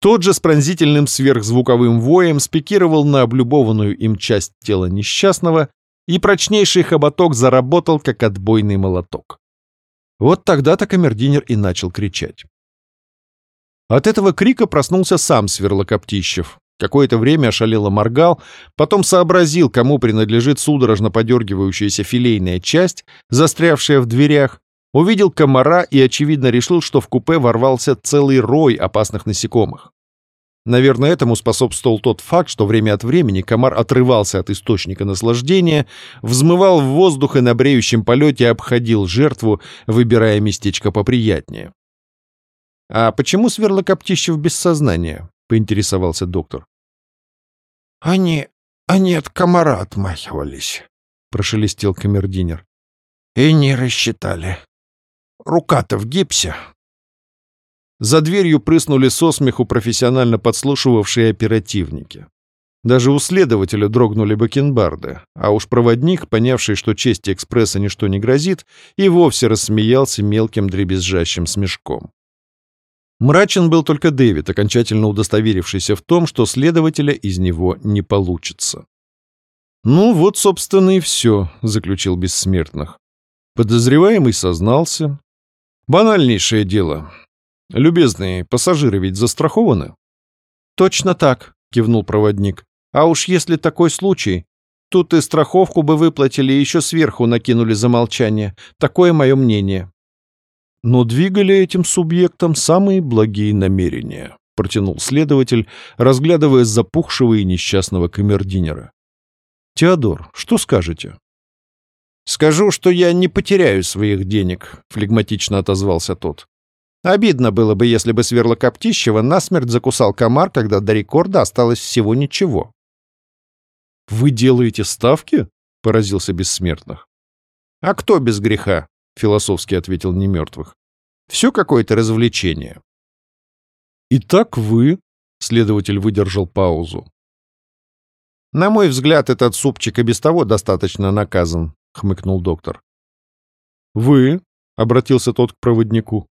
Тот же с пронзительным сверхзвуковым воем спикировал на облюбованную им часть тела несчастного, и прочнейший хоботок заработал, как отбойный молоток. Вот тогда-то камердинер и начал кричать. От этого крика проснулся сам Сверлокоптищев. Какое-то время ошалело моргал, потом сообразил, кому принадлежит судорожно подергивающаяся филейная часть, застрявшая в дверях, увидел комара и, очевидно, решил, что в купе ворвался целый рой опасных насекомых. Наверное, этому способствовал тот факт, что время от времени комар отрывался от источника наслаждения, взмывал в воздух и на бреющем полете обходил жертву, выбирая местечко поприятнее. «А почему Сверлокоптищев без сознания?» — поинтересовался доктор. «Они... они от комара отмахивались», — прошелестел камердинер. «И не рассчитали. Рука-то в гипсе». За дверью прыснули со смеху профессионально подслушивавшие оперативники. Даже у следователя дрогнули бакенбарды, а уж проводник, понявший, что чести экспресса ничто не грозит, и вовсе рассмеялся мелким дребезжащим смешком. Мрачен был только Дэвид, окончательно удостоверившийся в том, что следователя из него не получится. «Ну вот, собственно, и все», — заключил Бессмертных. Подозреваемый сознался. «Банальнейшее дело. Любезные, пассажиры ведь застрахованы?» «Точно так», — кивнул проводник. «А уж если такой случай, тут и страховку бы выплатили, и еще сверху накинули за молчание. Такое мое мнение» но двигали этим субъектом самые благие намерения, протянул следователь, разглядывая запухшего и несчастного камердинера. Теодор, что скажете? Скажу, что я не потеряю своих денег, флегматично отозвался тот. Обидно было бы, если бы Сверлокоптищева насмерть закусал комар, когда до рекорда осталось всего ничего. «Вы делаете ставки?» — поразился Бессмертных. «А кто без греха?» — философски ответил Немертвых. «Все какое-то развлечение». «Итак вы...» — следователь выдержал паузу. «На мой взгляд, этот супчик и без того достаточно наказан», — хмыкнул доктор. «Вы?» — обратился тот к проводнику.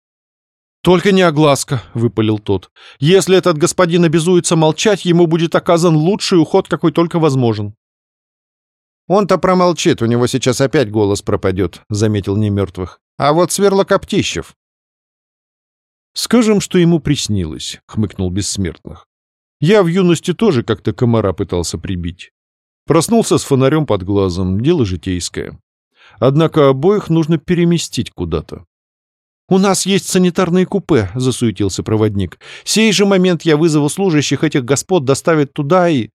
«Только не огласка», — выпалил тот. «Если этот господин обязуется молчать, ему будет оказан лучший уход, какой только возможен». «Он-то промолчит, у него сейчас опять голос пропадет», — заметил немертвых. «А вот Сверлокоптищев». «Скажем, что ему приснилось», — хмыкнул Бессмертных. «Я в юности тоже как-то комара пытался прибить. Проснулся с фонарем под глазом, дело житейское. Однако обоих нужно переместить куда-то. «У нас есть санитарные купе», — засуетился проводник. «Сей же момент я вызову служащих этих господ доставят туда и...»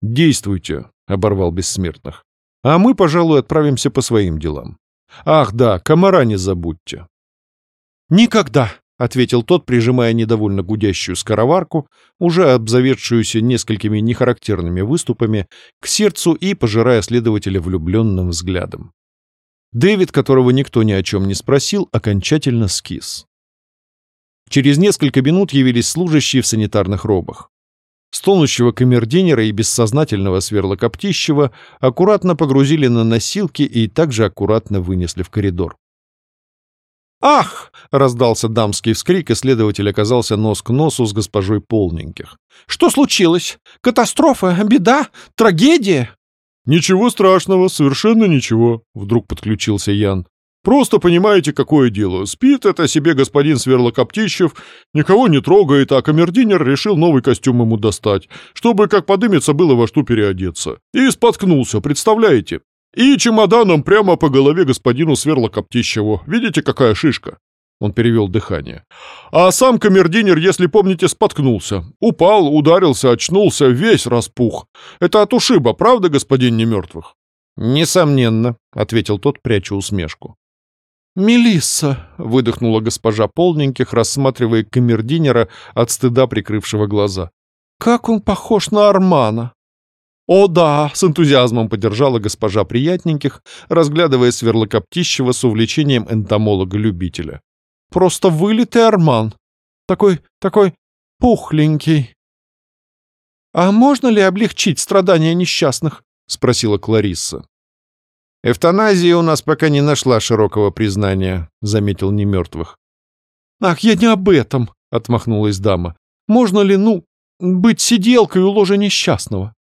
«Действуйте», — оборвал Бессмертных. А мы, пожалуй, отправимся по своим делам. Ах, да, комара не забудьте. Никогда, — ответил тот, прижимая недовольно гудящую скороварку, уже обзаведшуюся несколькими нехарактерными выступами, к сердцу и пожирая следователя влюбленным взглядом. Дэвид, которого никто ни о чем не спросил, окончательно скис. Через несколько минут явились служащие в санитарных робах. Стонущего камердинера и бессознательного сверлокоптищего аккуратно погрузили на носилки и также аккуратно вынесли в коридор. «Ах!» — раздался дамский вскрик, и следователь оказался нос к носу с госпожой Полненьких. «Что случилось? Катастрофа? Беда? Трагедия?» «Ничего страшного, совершенно ничего», — вдруг подключился Ян. Просто понимаете, какое дело. Спит это себе господин Сверлокоптищев, никого не трогает, а камердинер решил новый костюм ему достать, чтобы, как подымется, было во что переодеться. И споткнулся, представляете? И чемоданом прямо по голове господину Сверлокоптищеву. Видите, какая шишка? Он перевел дыхание. А сам камердинер, если помните, споткнулся. Упал, ударился, очнулся, весь распух. Это от ушиба, правда, господин Немертвых? «Несомненно», — ответил тот, пряча усмешку. «Мелисса!» — выдохнула госпожа Полненьких, рассматривая камердинера от стыда прикрывшего глаза. «Как он похож на Армана!» «О да!» — с энтузиазмом поддержала госпожа Приятненьких, разглядывая сверлокоптищего с увлечением энтомолога-любителя. «Просто вылитый Арман! Такой, такой пухленький!» «А можно ли облегчить страдания несчастных?» — спросила Кларисса. «Эвтаназия у нас пока не нашла широкого признания», — заметил немертвых. «Ах, я не об этом», — отмахнулась дама. Можно ли, ну, быть сиделкой у ложа несчастного?»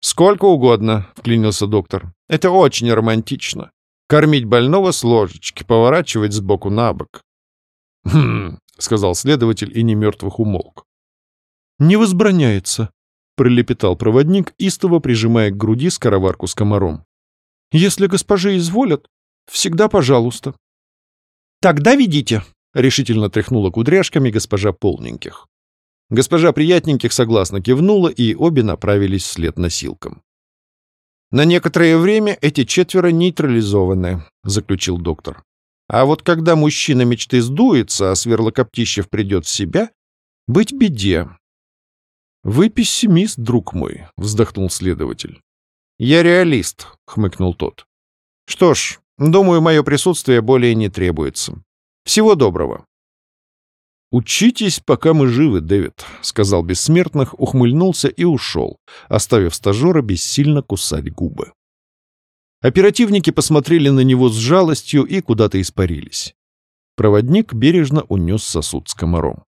«Сколько угодно», — вклинился доктор. «Это очень романтично. Кормить больного с ложечки, поворачивать сбоку на бок». «Хм», — сказал следователь и немертвых умолк. «Не возбраняется», — пролепетал проводник, истово прижимая к груди скороварку с комаром. «Если госпожи изволят, всегда пожалуйста». «Тогда ведите», — решительно тряхнула кудряшками госпожа Полненьких. Госпожа Приятненьких согласно кивнула, и обе направились вслед носилкам. «На некоторое время эти четверо нейтрализованы», — заключил доктор. «А вот когда мужчина мечты сдуется, а Сверлокоптищев придет в себя, быть беде». «Вы пессимист, друг мой», — вздохнул следователь. «Я реалист», — хмыкнул тот. «Что ж, думаю, мое присутствие более не требуется. Всего доброго». «Учитесь, пока мы живы, Дэвид», — сказал Бессмертных, ухмыльнулся и ушел, оставив стажера бессильно кусать губы. Оперативники посмотрели на него с жалостью и куда-то испарились. Проводник бережно унес сосуд с комаром.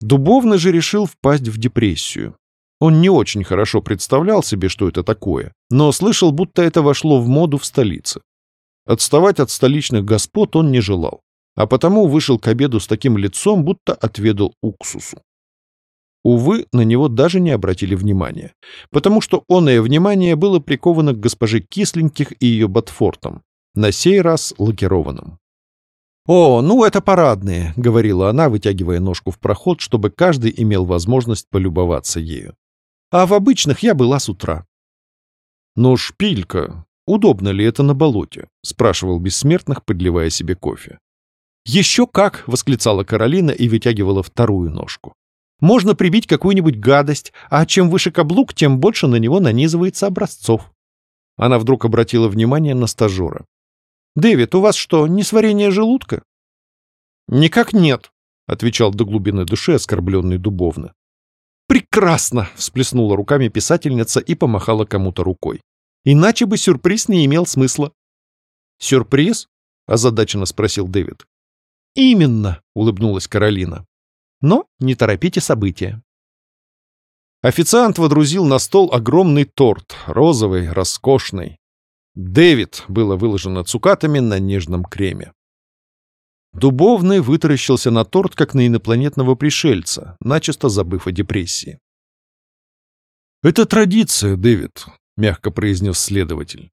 Дубовный же решил впасть в депрессию. Он не очень хорошо представлял себе, что это такое, но слышал, будто это вошло в моду в столице. Отставать от столичных господ он не желал а потому вышел к обеду с таким лицом, будто отведал уксусу. Увы, на него даже не обратили внимания, потому что оное внимание было приковано к госпоже Кисленьких и ее ботфортам, на сей раз лакированным. «О, ну это парадные», — говорила она, вытягивая ножку в проход, чтобы каждый имел возможность полюбоваться ею. «А в обычных я была с утра». «Но шпилька, удобно ли это на болоте?» — спрашивал Бессмертных, подливая себе кофе. «Еще как!» — восклицала Каролина и вытягивала вторую ножку. «Можно прибить какую-нибудь гадость, а чем выше каблук, тем больше на него нанизывается образцов». Она вдруг обратила внимание на стажера. «Дэвид, у вас что, не сварение желудка?» «Никак нет», — отвечал до глубины души оскорбленный Дубовно. «Прекрасно!» — всплеснула руками писательница и помахала кому-то рукой. «Иначе бы сюрприз не имел смысла». «Сюрприз?» — озадаченно спросил Дэвид. «Именно», — улыбнулась Каролина. «Но не торопите события». Официант водрузил на стол огромный торт, розовый, роскошный. «Дэвид» было выложено цукатами на нежном креме. Дубовный вытаращился на торт, как на инопланетного пришельца, начисто забыв о депрессии. «Это традиция, Дэвид», — мягко произнес следователь.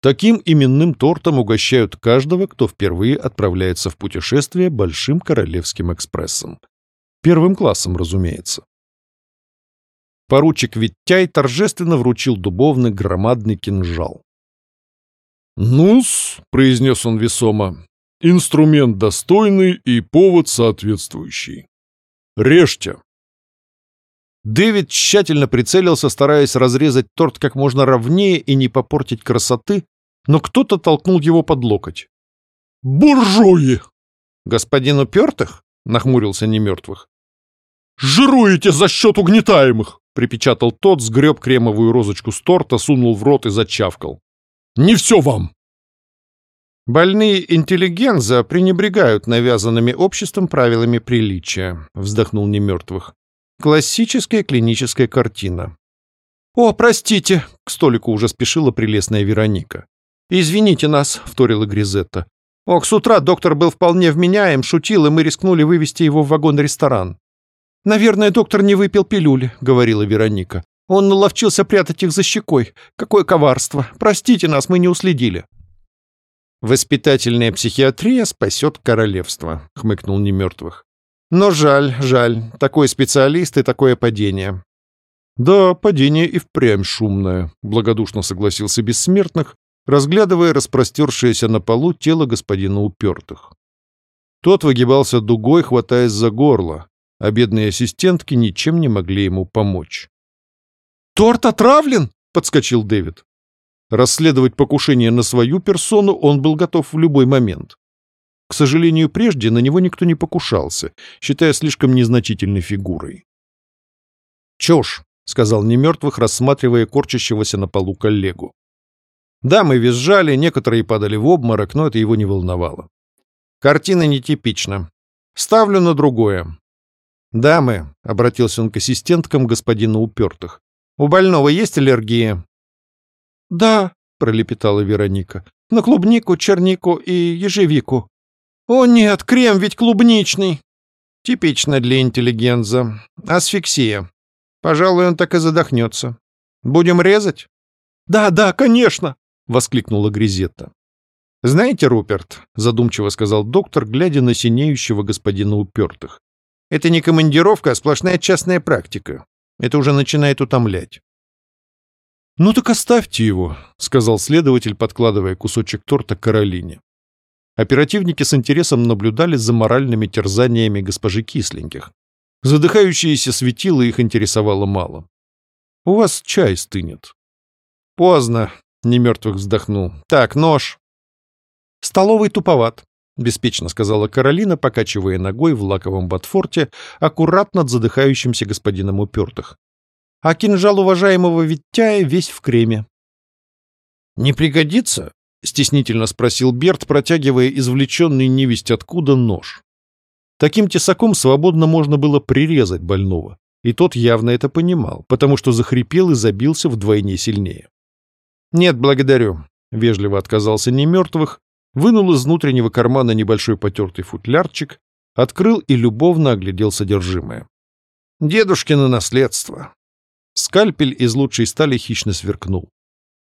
Таким именным тортом угощают каждого, кто впервые отправляется в путешествие Большим Королевским экспрессом. Первым классом, разумеется. Поручик Виттяй торжественно вручил дубовный громадный кинжал. «Ну-с», — произнес он весомо, — «инструмент достойный и повод соответствующий. Режьте». Дэвид тщательно прицелился, стараясь разрезать торт как можно ровнее и не попортить красоты, но кто-то толкнул его под локоть. «Буржуи!» «Господин упертых?» — нахмурился немертвых. «Жируете за счет угнетаемых!» — припечатал тот, сгреб кремовую розочку с торта, сунул в рот и зачавкал. «Не все вам!» «Больные интеллигенза пренебрегают навязанными обществом правилами приличия», — вздохнул немертвых. «Классическая клиническая картина». «О, простите!» — к столику уже спешила прелестная Вероника. «Извините нас», — вторила Гризетта. «Ох, с утра доктор был вполне вменяем, шутил, и мы рискнули вывести его в вагон-ресторан». «Наверное, доктор не выпил пилюли», — говорила Вероника. «Он наловчился прятать их за щекой. Какое коварство! Простите нас, мы не уследили». «Воспитательная психиатрия спасет королевство», — хмыкнул немертвых. «Но жаль, жаль. Такой специалист и такое падение». «Да, падение и впрямь шумное», — благодушно согласился Бессмертных, разглядывая распростершееся на полу тело господина упертых. Тот выгибался дугой, хватаясь за горло, а бедные ассистентки ничем не могли ему помочь. «Торт отравлен!» — подскочил Дэвид. Расследовать покушение на свою персону он был готов в любой момент. К сожалению, прежде на него никто не покушался, считая слишком незначительной фигурой. «Чушь!» — сказал немертвых, рассматривая корчащегося на полу коллегу. Да, мы визжали, некоторые падали в обморок, но это его не волновало. Картина нетипична. Ставлю на другое. «Дамы», — обратился он к ассистенткам господина Упертых, — «у больного есть аллергия?» «Да», — пролепетала Вероника, — «на клубнику, чернику и ежевику». «О нет, крем ведь клубничный!» «Типично для интеллигенза. Асфиксия. Пожалуй, он так и задохнется. Будем резать?» «Да, да, конечно!» — воскликнула Гризетта. «Знаете, Руперт», — задумчиво сказал доктор, глядя на синеющего господина упертых, «это не командировка, а сплошная частная практика. Это уже начинает утомлять». «Ну так оставьте его», — сказал следователь, подкладывая кусочек торта Каролине. Оперативники с интересом наблюдали за моральными терзаниями госпожи Кисленьких. Задыхающиеся светило их интересовало мало. «У вас чай стынет». «Поздно», — немертвых вздохнул. «Так, нож». «Столовый туповат», — беспечно сказала Каролина, покачивая ногой в лаковом ботфорте, аккуратно над задыхающимся господином упертых. «А кинжал уважаемого Виттяя весь в креме». «Не пригодится?» — стеснительно спросил Берт, протягивая извлеченный невесть откуда нож. Таким тесаком свободно можно было прирезать больного, и тот явно это понимал, потому что захрипел и забился вдвойне сильнее. «Нет, благодарю», — вежливо отказался немертвых, вынул из внутреннего кармана небольшой потертый футлярчик, открыл и любовно оглядел содержимое. «Дедушкино наследство». Скальпель из лучшей стали хищно сверкнул.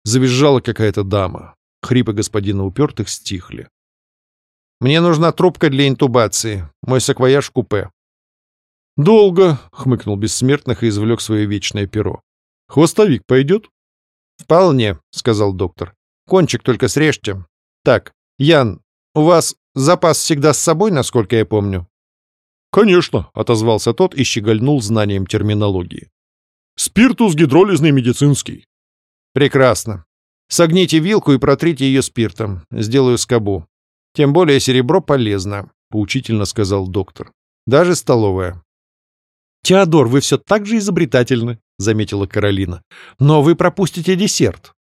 Завизжала какая-то дама. Хрипы господина упертых стихли. «Мне нужна трубка для интубации. Мой саквояж купе». «Долго», — хмыкнул бессмертных и извлек свое вечное перо. «Хвостовик пойдет?» «Вполне», — сказал доктор. «Кончик только срежьте. Так, Ян, у вас запас всегда с собой, насколько я помню?» «Конечно», — отозвался тот и щегольнул знанием терминологии. «Спиртус гидролизный медицинский». «Прекрасно. Согните вилку и протрите ее спиртом. Сделаю скобу. Тем более серебро полезно», — поучительно сказал доктор. «Даже столовая». «Теодор, вы все так же изобретательны», — заметила Каролина. «Но вы пропустите десерт».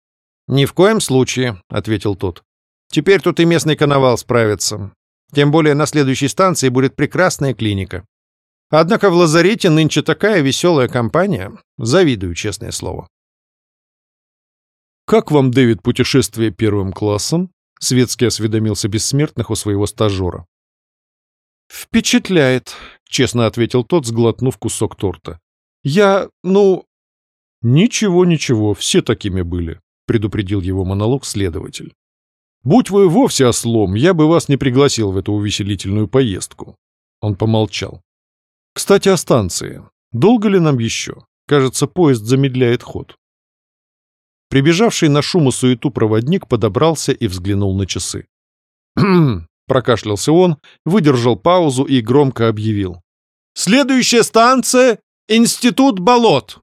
«Ни в коем случае», — ответил тот. «Теперь тут и местный коновал справится. Тем более на следующей станции будет прекрасная клиника. Однако в лазарете нынче такая веселая компания. Завидую, честное слово». «Как вам, Дэвид, путешествие первым классом?» — светски осведомился бессмертных у своего стажера. «Впечатляет», — честно ответил тот, сглотнув кусок торта. «Я, ну...» «Ничего, ничего, все такими были», — предупредил его монолог следователь. «Будь вы вовсе ослом, я бы вас не пригласил в эту увеселительную поездку». Он помолчал. «Кстати, о станции. Долго ли нам еще? Кажется, поезд замедляет ход». Прибежавший на шум и суету проводник подобрался и взглянул на часы. «Хм!» — прокашлялся он, выдержал паузу и громко объявил. «Следующая станция — Институт болот!»